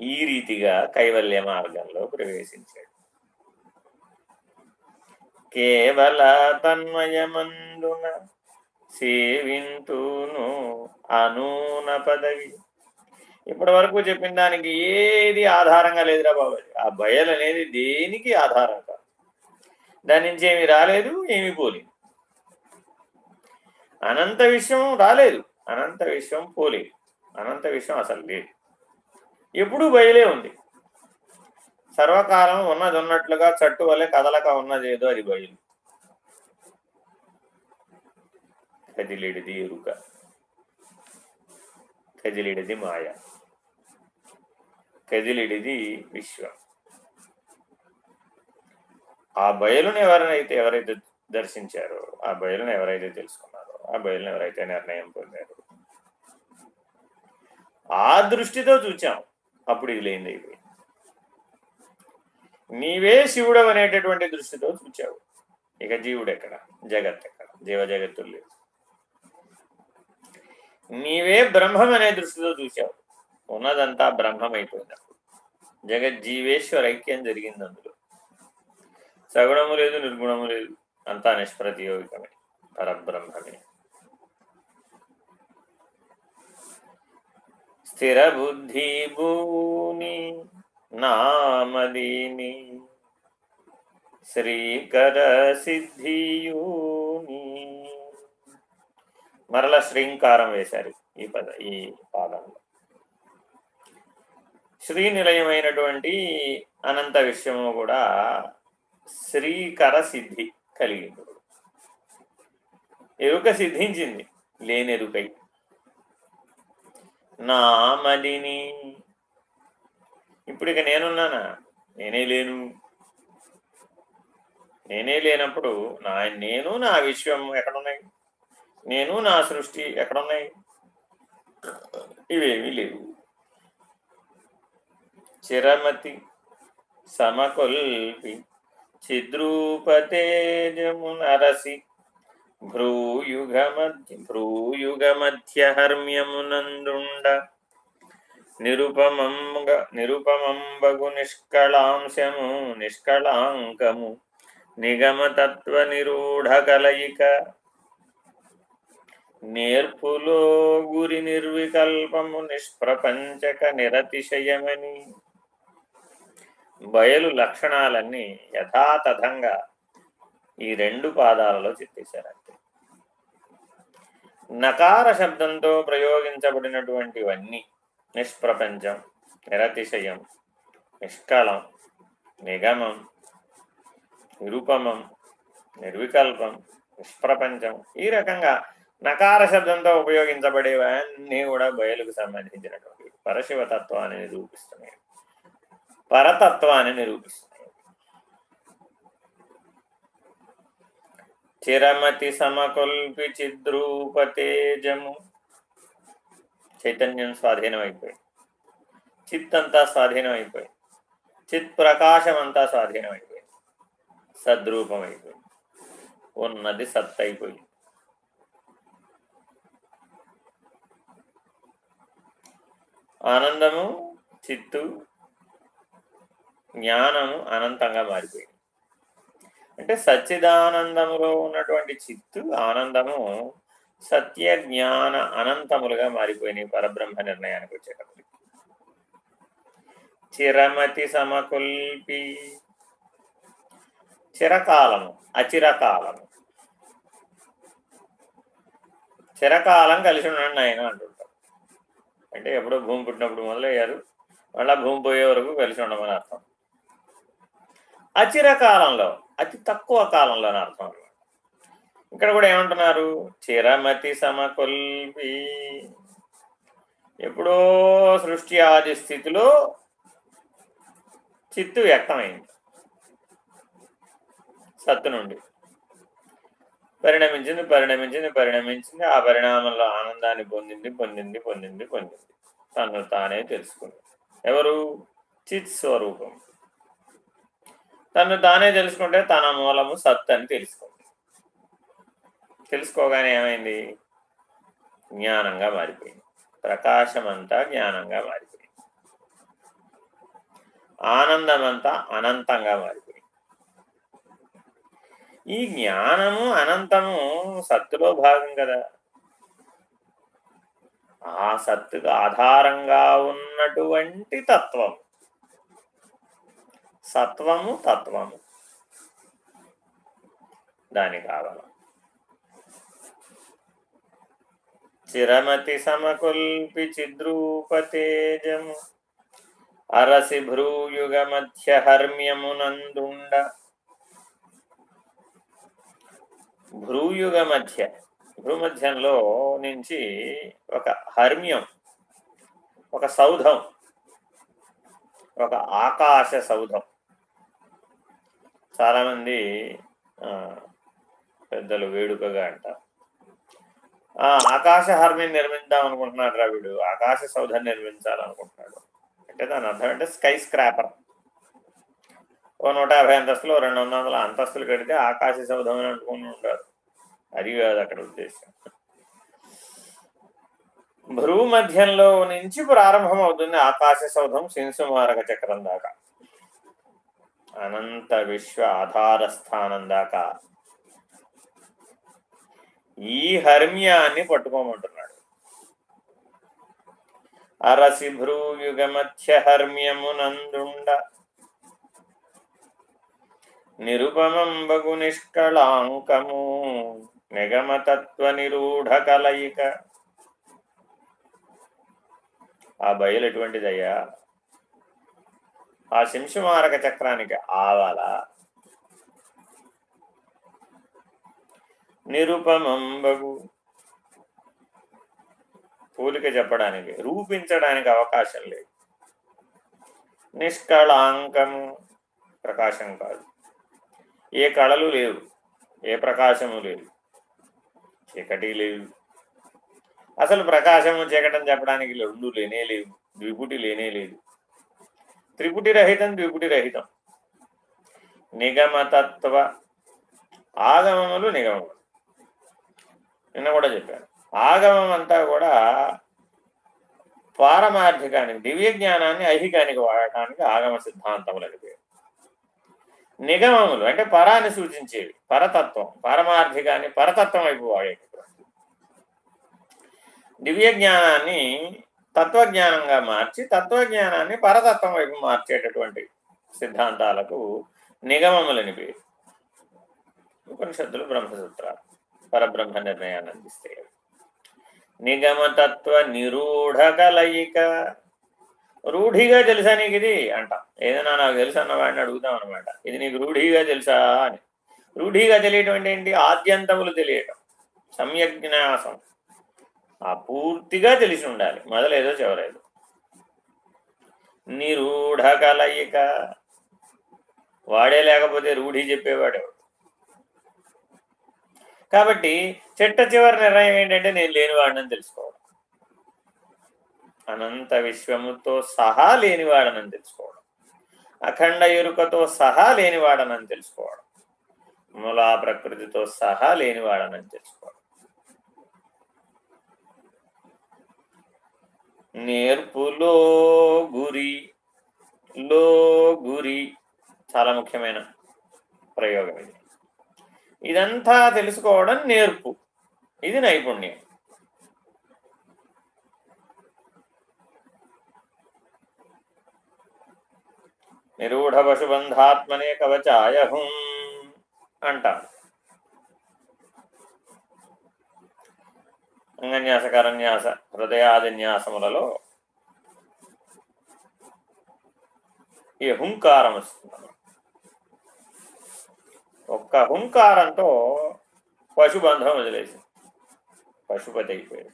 ఈ రీతిగా కైవల్య మార్గంలో ప్రవేశించాడు. కేవల తన్మయమందున సేవింతూను అనూన పదవి. ఇప్పటి వరకు చెప్పిన దానికి ఏది ఆధారంగా లేదురా బాబు. ఆ బయలు అనేది దేనికి ఆధారం కాదు దాని నుంచి ఏమి రాలేదు ఏమి పోలేదు. అనంత విషయం రాలేదు. అనంత విషయం పోలేదు. అనంత విషయం అసలు లేదు. ఎప్పుడూ బయలే ఉంది. సర్వకాలం ఉన్నది ఉన్నట్లుగా చట్టు వల్లే కదలక ఉన్నది ఏదో అది బయలు. కదిలిడిది ఎరుక. కదిలిడిది మాయ. కదిలిడిది విశ్వం. ఆ బయలును ఎవరైతే ఎవరైతే దర్శించారో ఆ బయలును ఎవరైతే తెలుసుకున్నారో ఆ బయలును ఎవరైతే నిర్ణయం పొందారో ఆ దృష్టితో చూచాం. అప్పుడు ఇది లేని అయిపోయింది నీవే శివుడు అనేటటువంటి దృష్టితో చూచావు. ఇక జీవుడు ఎక్కడ? జగత్ ఎక్కడ? జీవ జగత్తులు లేదు నీవే బ్రహ్మం అనే దృష్టితో చూచావు. ఉన్నదంతా బ్రహ్మం అయిపోయింది జగజ్జీవేశ్వర ఐక్యం జరిగింది అందులో. సగుణము లేదు నిర్గుణము లేదు. అంతా నిష్ప్రతియోగికమే పరబ్రహ్మమే. స్థిర బుద్ధి భూని నామదీని శ్రీకర సిద్ధియూని మరల శ్రీంకారం వేశారు ఈ పద ఈ పాదంలో. శ్రీ నిలయమైనటువంటి అనంత విషయము కూడా శ్రీకర సిద్ధి కలిగింది. ఎరుక సిద్ధించింది లేనెరుకై నామలిని ఇప్పుడు ఇక నేనున్నానా? నేనే లేను. నేనే లేనప్పుడు నా నేను నా విశ్వం ఎక్కడున్నాయి? నేను నా సృష్టి ఎక్కడున్నాయి? ఇవేమీ లేవు. చిరమతి సమకొల్పి చిద్రూపతేజమునరసి భ్రూయుగమధ్య భ్రూయుగమధ్య హర్మ్యమునందుండ నిరుపమంగ నిరుపమంబగు నిష్కళాంశము నిష్కళాంకము. నిగమతత్వ నిరూఢ కలయిక నేర్పులో గురి నిర్వికల్పము నిష్ప్రపంచక నిరతిశయమని. బయలు లక్షణాలన్నీ యథాతథంగా ఈ రెండు పాదాలలో చెప్పేశారంటే నకార శబ్దంతో ప్రయోగించబడినటువంటివన్నీ నిష్ప్రపంచం నిరతిశయం నిష్కళం నిగమం నిరుపమం నిర్వికల్పం నిష్ప్రపంచం ఈ రకంగా నకార శబ్దంతో ఉపయోగించబడేవన్నీ కూడా బయలుకు సంబంధించినటువంటి పరశివతత్వాన్ని నిరూపిస్తున్నాయి. పరతత్వాన్ని నిరూపిస్తుంది. చిరమతి సమకొల్పి చిద్రూపతేజము చైతన్యం స్వాధీనం అయిపోయింది చిత్ అంతా స్వాధీనం అయిపోయింది చిత్ ప్రకాశం అంతా స్వాధీనం అయిపోయింది సద్రూపం అయిపోయింది ఉన్నది సత్ అయిపోయింది ఆనందము చిత్తు జ్ఞానము అనంతంగా మారిపోయింది. అంటే సచ్చిదానందములో ఉన్నటువంటి చిత్తు ఆనందము సత్య జ్ఞాన అనంతములుగా మారిపోయినాయి పరబ్రహ్మ నిర్ణయానికి వచ్చేటప్పటికి. చిరమతి సమకుల్పి చిరకాలము అచిరకాలము. చిరకాలం కలిసి ఉండండి ఆయన అంటుంటారు. అంటే ఎప్పుడో భూమి పుట్టినప్పుడు మొదలయ్యారు మళ్ళీ భూమి పోయే వరకు కలిసి ఉండమని అర్థం. అచిరకాలంలో అతి తక్కువ కాలంలోని అర్థం ఇక్కడ కూడా ఏమంటున్నారు? చిరమతి సమకొల్పి. ఎప్పుడో సృష్టి ఆది స్థితిలో చిత్తు వ్యక్తమైంది. సత్తు నుండి. పరిణమించింది పరిణమించింది పరిణమించింది. ఆ పరిణామంలో ఆనందాన్ని పొందింది పొందింది పొందింది పొందింది. తను తానే తెలుసుకుంది. ఎవరు? చిత్ స్వరూపం. తను తానే తెలుసుకుంటే తన మూలము సత్ అని తెలుసుకుంది. తెలుసుకోగానే ఏమైంది? జ్ఞానంగా మారిపోయింది. ప్రకాశమంతా జ్ఞానంగా మారిపోయింది. ఆనందమంతా అనంతంగా మారిపోయింది. ఈ జ్ఞానము అనంతము సత్తులో భాగం కదా. ఆ సత్తుకు ఆధారంగా ఉన్నటువంటి తత్వం సత్వము తత్వము. దాని కావాల? చిరమతి సమకుల్పి చిద్రూపతేజము. అరసి భ్రూయుగ మధ్య హర్మ్యమునందుండ. భ్రూయుగ మధ్య భూమధ్యంలో నుంచి ఒక హర్మ్యం ఒక సౌధం ఒక ఆకాశ సౌధం. చాలామంది పెద్దలు వేడుకగా అంటారు. ఆకాశ హర్మిని నిర్మిద్దాం అనుకుంటున్నాడు రా వీడు. ఆకాశ సౌధం నిర్మించాలనుకుంటున్నాడు. అంటే దాని అర్థం అంటే స్కై స్క్రాపర్. ఓ నూట యాభై అంతస్తులు రెండు వందల అంతస్తులు కడితే ఆకాశ సౌధం అని అనుకుని ఉంటారు. అది కాదు అక్కడ ఉద్దేశం. భ్రూమధ్యంలో నుంచి ప్రారంభం అవుతుంది ఆకాశ సౌధం సింసుమారక చక్రం దాకా. అనంత విశ్వ ఆధారస్థానం దాకా ఈ హర్మ్యాన్ని పట్టుకోమంటున్నాడు. అరసి భ్రూయుగ మధ్య హర్మ్యమునందుండ నిరుపమంబగు నిష్కళాంకము నిగమతత్వ నిరూఢ కలయిక. ఆ బయలు ఎటువంటిదయ్యా? ఆ శంశుమారక చక్రానికి ఆవాల నిరుపమంబగు. పోలిక చెప్పడానికి రూపించడానికి అవకాశం లేదు. నిష్కళాంకము ప్రకాశం కాదు. ఏ కళలు లేవు ఏ ప్రకాశము లేదు చీకటి లేదు. అసలు ప్రకాశము చీకటం చెప్పడానికి రెండు లేనే లేవు ద్విపుటి లేనే లేదు. త్రిపుటి రహితం ద్విపుటి రహితం నిగమతత్వ ఆగమములు నిగమములు. నిన్న కూడా చెప్పాను. ఆగమం అంతా కూడా పారమార్థికానికి దివ్య జ్ఞానాన్ని ఐహికానికి వాడటానికి ఆగమ సిద్ధాంతములని పేరు. నిగమములు అంటే పరాన్ని సూచించేవి పరతత్వం పారమార్థికాన్ని పరతత్వం వైపు వాడేటటువంటి దివ్య జ్ఞానాన్ని తత్వజ్ఞానంగా మార్చి తత్వజ్ఞానాన్ని పరతత్వం వైపు మార్చేటటువంటి సిద్ధాంతాలకు నిగమములని పేరు. ఉపనిషత్తులు బ్రహ్మసూత్రాలు పరబ్రహ్మ నిర్ణయాన్ని అందిస్తాయి నిగమతత్వ నిరూఢ కలయిక. రూఢిగా తెలుసా నీకు ఇది? అంటాం. ఏదైనా నాకు తెలుసు అన్నవాడిని అడుగుతాం అనమాట ఇది నీకు రూఢిగా తెలుసా అని. రూఢిగా తెలియటం ఏంటి? ఆద్యంతములు తెలియటం. సమ్యజ్ఞాసం ఆ పూర్తిగా తెలిసి ఉండాలి మొదలేదో చివరేదో. నిరూఢ కలయిక వాడే లేకపోతే రూఢి చెప్పేవాడేవాడు? కాబట్టి చెట్ట చివరి నిర్ణయం ఏంటంటే నేను లేనివాడినని తెలుసుకోవడం. అనంత విశ్వముతో సహా లేనివాడనని తెలుసుకోవడం. అఖండ ఎరుకతో సహా లేనివాడనని తెలుసుకోవడం. మూలా ప్రకృతితో సహా లేనివాడనని తెలుసుకోవడం. నేర్పులో గురి లో గురి చాలా ముఖ్యమైన ప్రయోగం ఇది. ఇదంతా తెలుసుకోవడం నేర్పు. ఇది నైపుణ్యం. నిరూఢ పశుబంధాత్మనే కవచాయ హుం అంటారు. అంగన్యాస కరన్యాస హృదయాదిన్యాసములలో ఈ హుంకారం వస్తుంది. ఒక్క హుంకారంతో పశుబంధం వదిలేసి పశుపతి అయిపోయాడు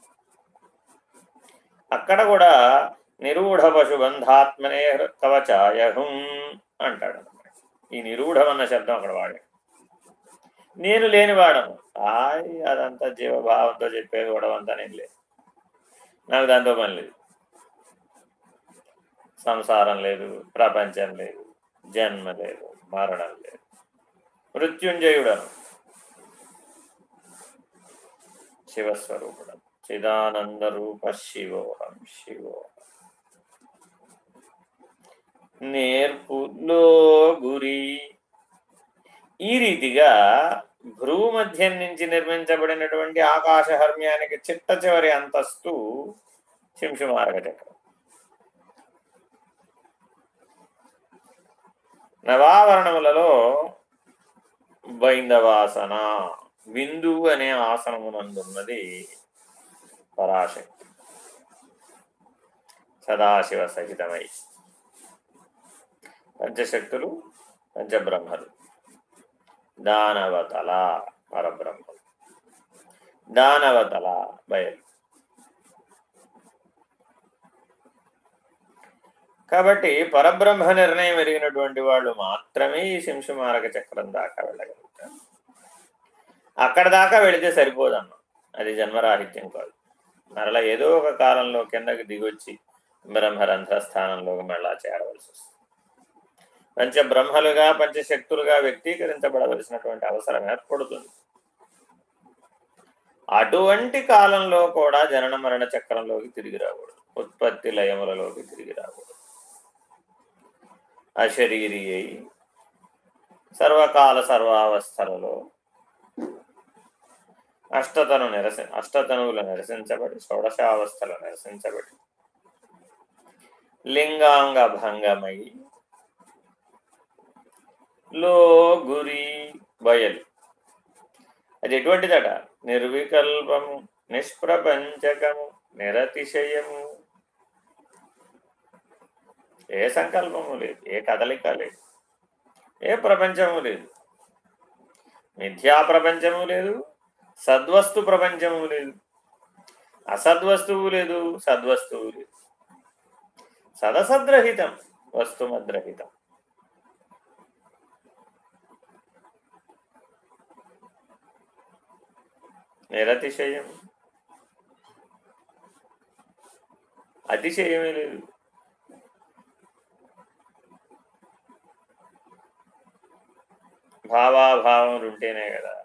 అక్కడ కూడా నిరూఢ పశుబంధాత్మనే కవచాయహుం అంటాడు ఈ నిరూఢం అన్న శబ్దం అక్కడ వాడాడు. నేను లేనివాడను. హాయ్ అదంతా జీవభావంతో చెప్పేది గొడవంతా నేను లేదు నాకు దాంతో పని లేదు. సంసారం లేదు ప్రపంచం లేదు జన్మ లేదు మరణం లేదు. మృత్యుంజయుడను. శివస్వరూపుడను. చిదానంద రూప శివోహం శివోహం. నేర్పులో గురి ఈ రీతిగా భ్రూమధ్యం నుంచి నిర్మించబడినటువంటి ఆకాశ హర్మ్యానికి చిట్ట చివరి అంతస్తు శింషుమారక చక్రం నవావరణములలో బైందవాసన బిందు అనే ఆసనమునందున్నది పరాశక్తి. సదాశివ సహితమై పంచశక్తులు పంచబ్రహ్మలు. దానవతల పరబ్రహ్మ దానవతల బయలు కాబట్టి పరబ్రహ్మ నిర్ణయం ఎరిగినటువంటి వాళ్ళు మాత్రమే ఈ శంశుమారక చక్రం దాకా వెళ్ళగలుగుతారు. అక్కడ దాకా వెళితే సరిపోదమ్మా. అది జన్మరాహిత్యం కాదు. మరలా ఏదో ఒక కాలంలో కిందకి దిగొచ్చి బ్రహ్మరంధ్ర స్థానంలోకి మళ్ళా చేరవలసి వస్తుంది పంచబ్రహ్మలుగా పంచశక్తులుగా వ్యక్తీకరించబడవలసినటువంటి అవసరం ఏర్పడుతుంది. అటువంటి కాలంలో కూడా జనన మరణ చక్రంలోకి తిరిగి రాకూడదు. ఉత్పత్తి లయములలోకి తిరిగి రాకూడదు. అశరీరి అయి సర్వకాల సర్వావస్థలలో అష్టతను నిరస అష్టతనువులు నిరసించబడి షోడశావస్థలు నిరసించబడి లింగాంగ భంగమై లో గురి బయలు. అది ఎటువంటిదట? నిర్వికల్పము నిష్ప్రపంచకము నిరతిశయము. ఏ సంకల్పము లేదు ఏ కదలిక లేదు ఏ ప్రపంచము లేదు. మిథ్యా ప్రపంచము లేదు సద్వస్తు ప్రపంచము లేదు. అసద్వస్తువు లేదు సద్వస్తువు లేదు. సదసద్రహితం వస్తుమద్రహితం. నిరతిశయం అతిశయమే లేదు. భావాభావం ఉంటేనే కదా.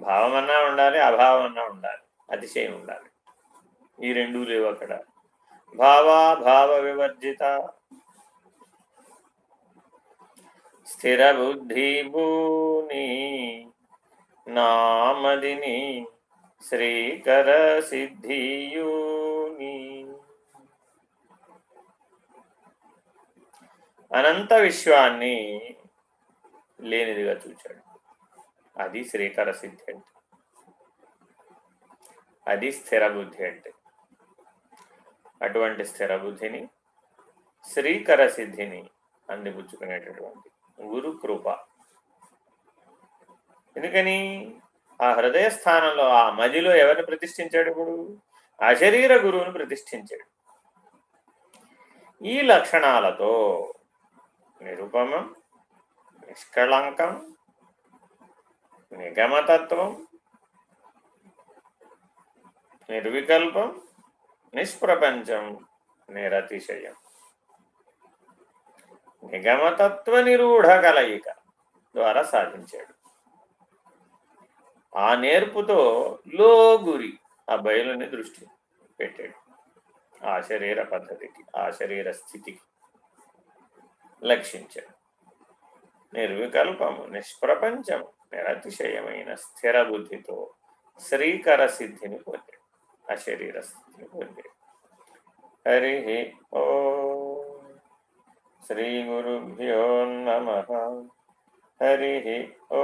భావం అన్నా ఉండాలి అభావం అన్నా ఉండాలి అతిశయం ఉండాలి. ఈ రెండూ లేవు అక్కడ. భావాభావ వివర్జిత. స్థిర బుద్ధి భూని నామదిని శ్రీకర సిద్ధియూని. అనంత విశ్వాన్ని లేనిదిగా చూచాడు. అది శ్రీకర సిద్ధి అంటే. అది స్థిర బుద్ధి అంటే. అటువంటి స్థిర బుద్ధిని శ్రీకర సిద్ధిని అందిపుచ్చుకునేటటువంటి గురు కృప. ఎందుకని? ఆ హృదయ స్థానంలో ఆ మదిలో ఎవరిని ప్రతిష్ఠించాడు ఇప్పుడు? అశరీర గురువును ప్రతిష్ఠించాడు. ఈ లక్షణాలతో నిరుపమం నిష్కళంకం నిగమతత్వం నిర్వికల్పం నిష్ప్రపంచం నిరతిశయం. నిగమతత్వ నిరూఢ కలయిక ద్వారా సాధించాడు. ఆ నేర్పుతో లోగురి ఆ బయలుని దృష్టి పెట్టాడు. ఆ శరీర పద్ధతికి ఆ శరీర స్థితికి లక్షించాడు. నిర్వికల్పము నిష్ప్రపంచము నిరతిశయమైన స్థిర బుద్ధితో శ్రీకర సిద్ధిని పొందాడు. ఆ శరీర స్థితిని పొందాడు. హరి ఓ శ్రీ గురుభ్యో నమ. హరి ఓ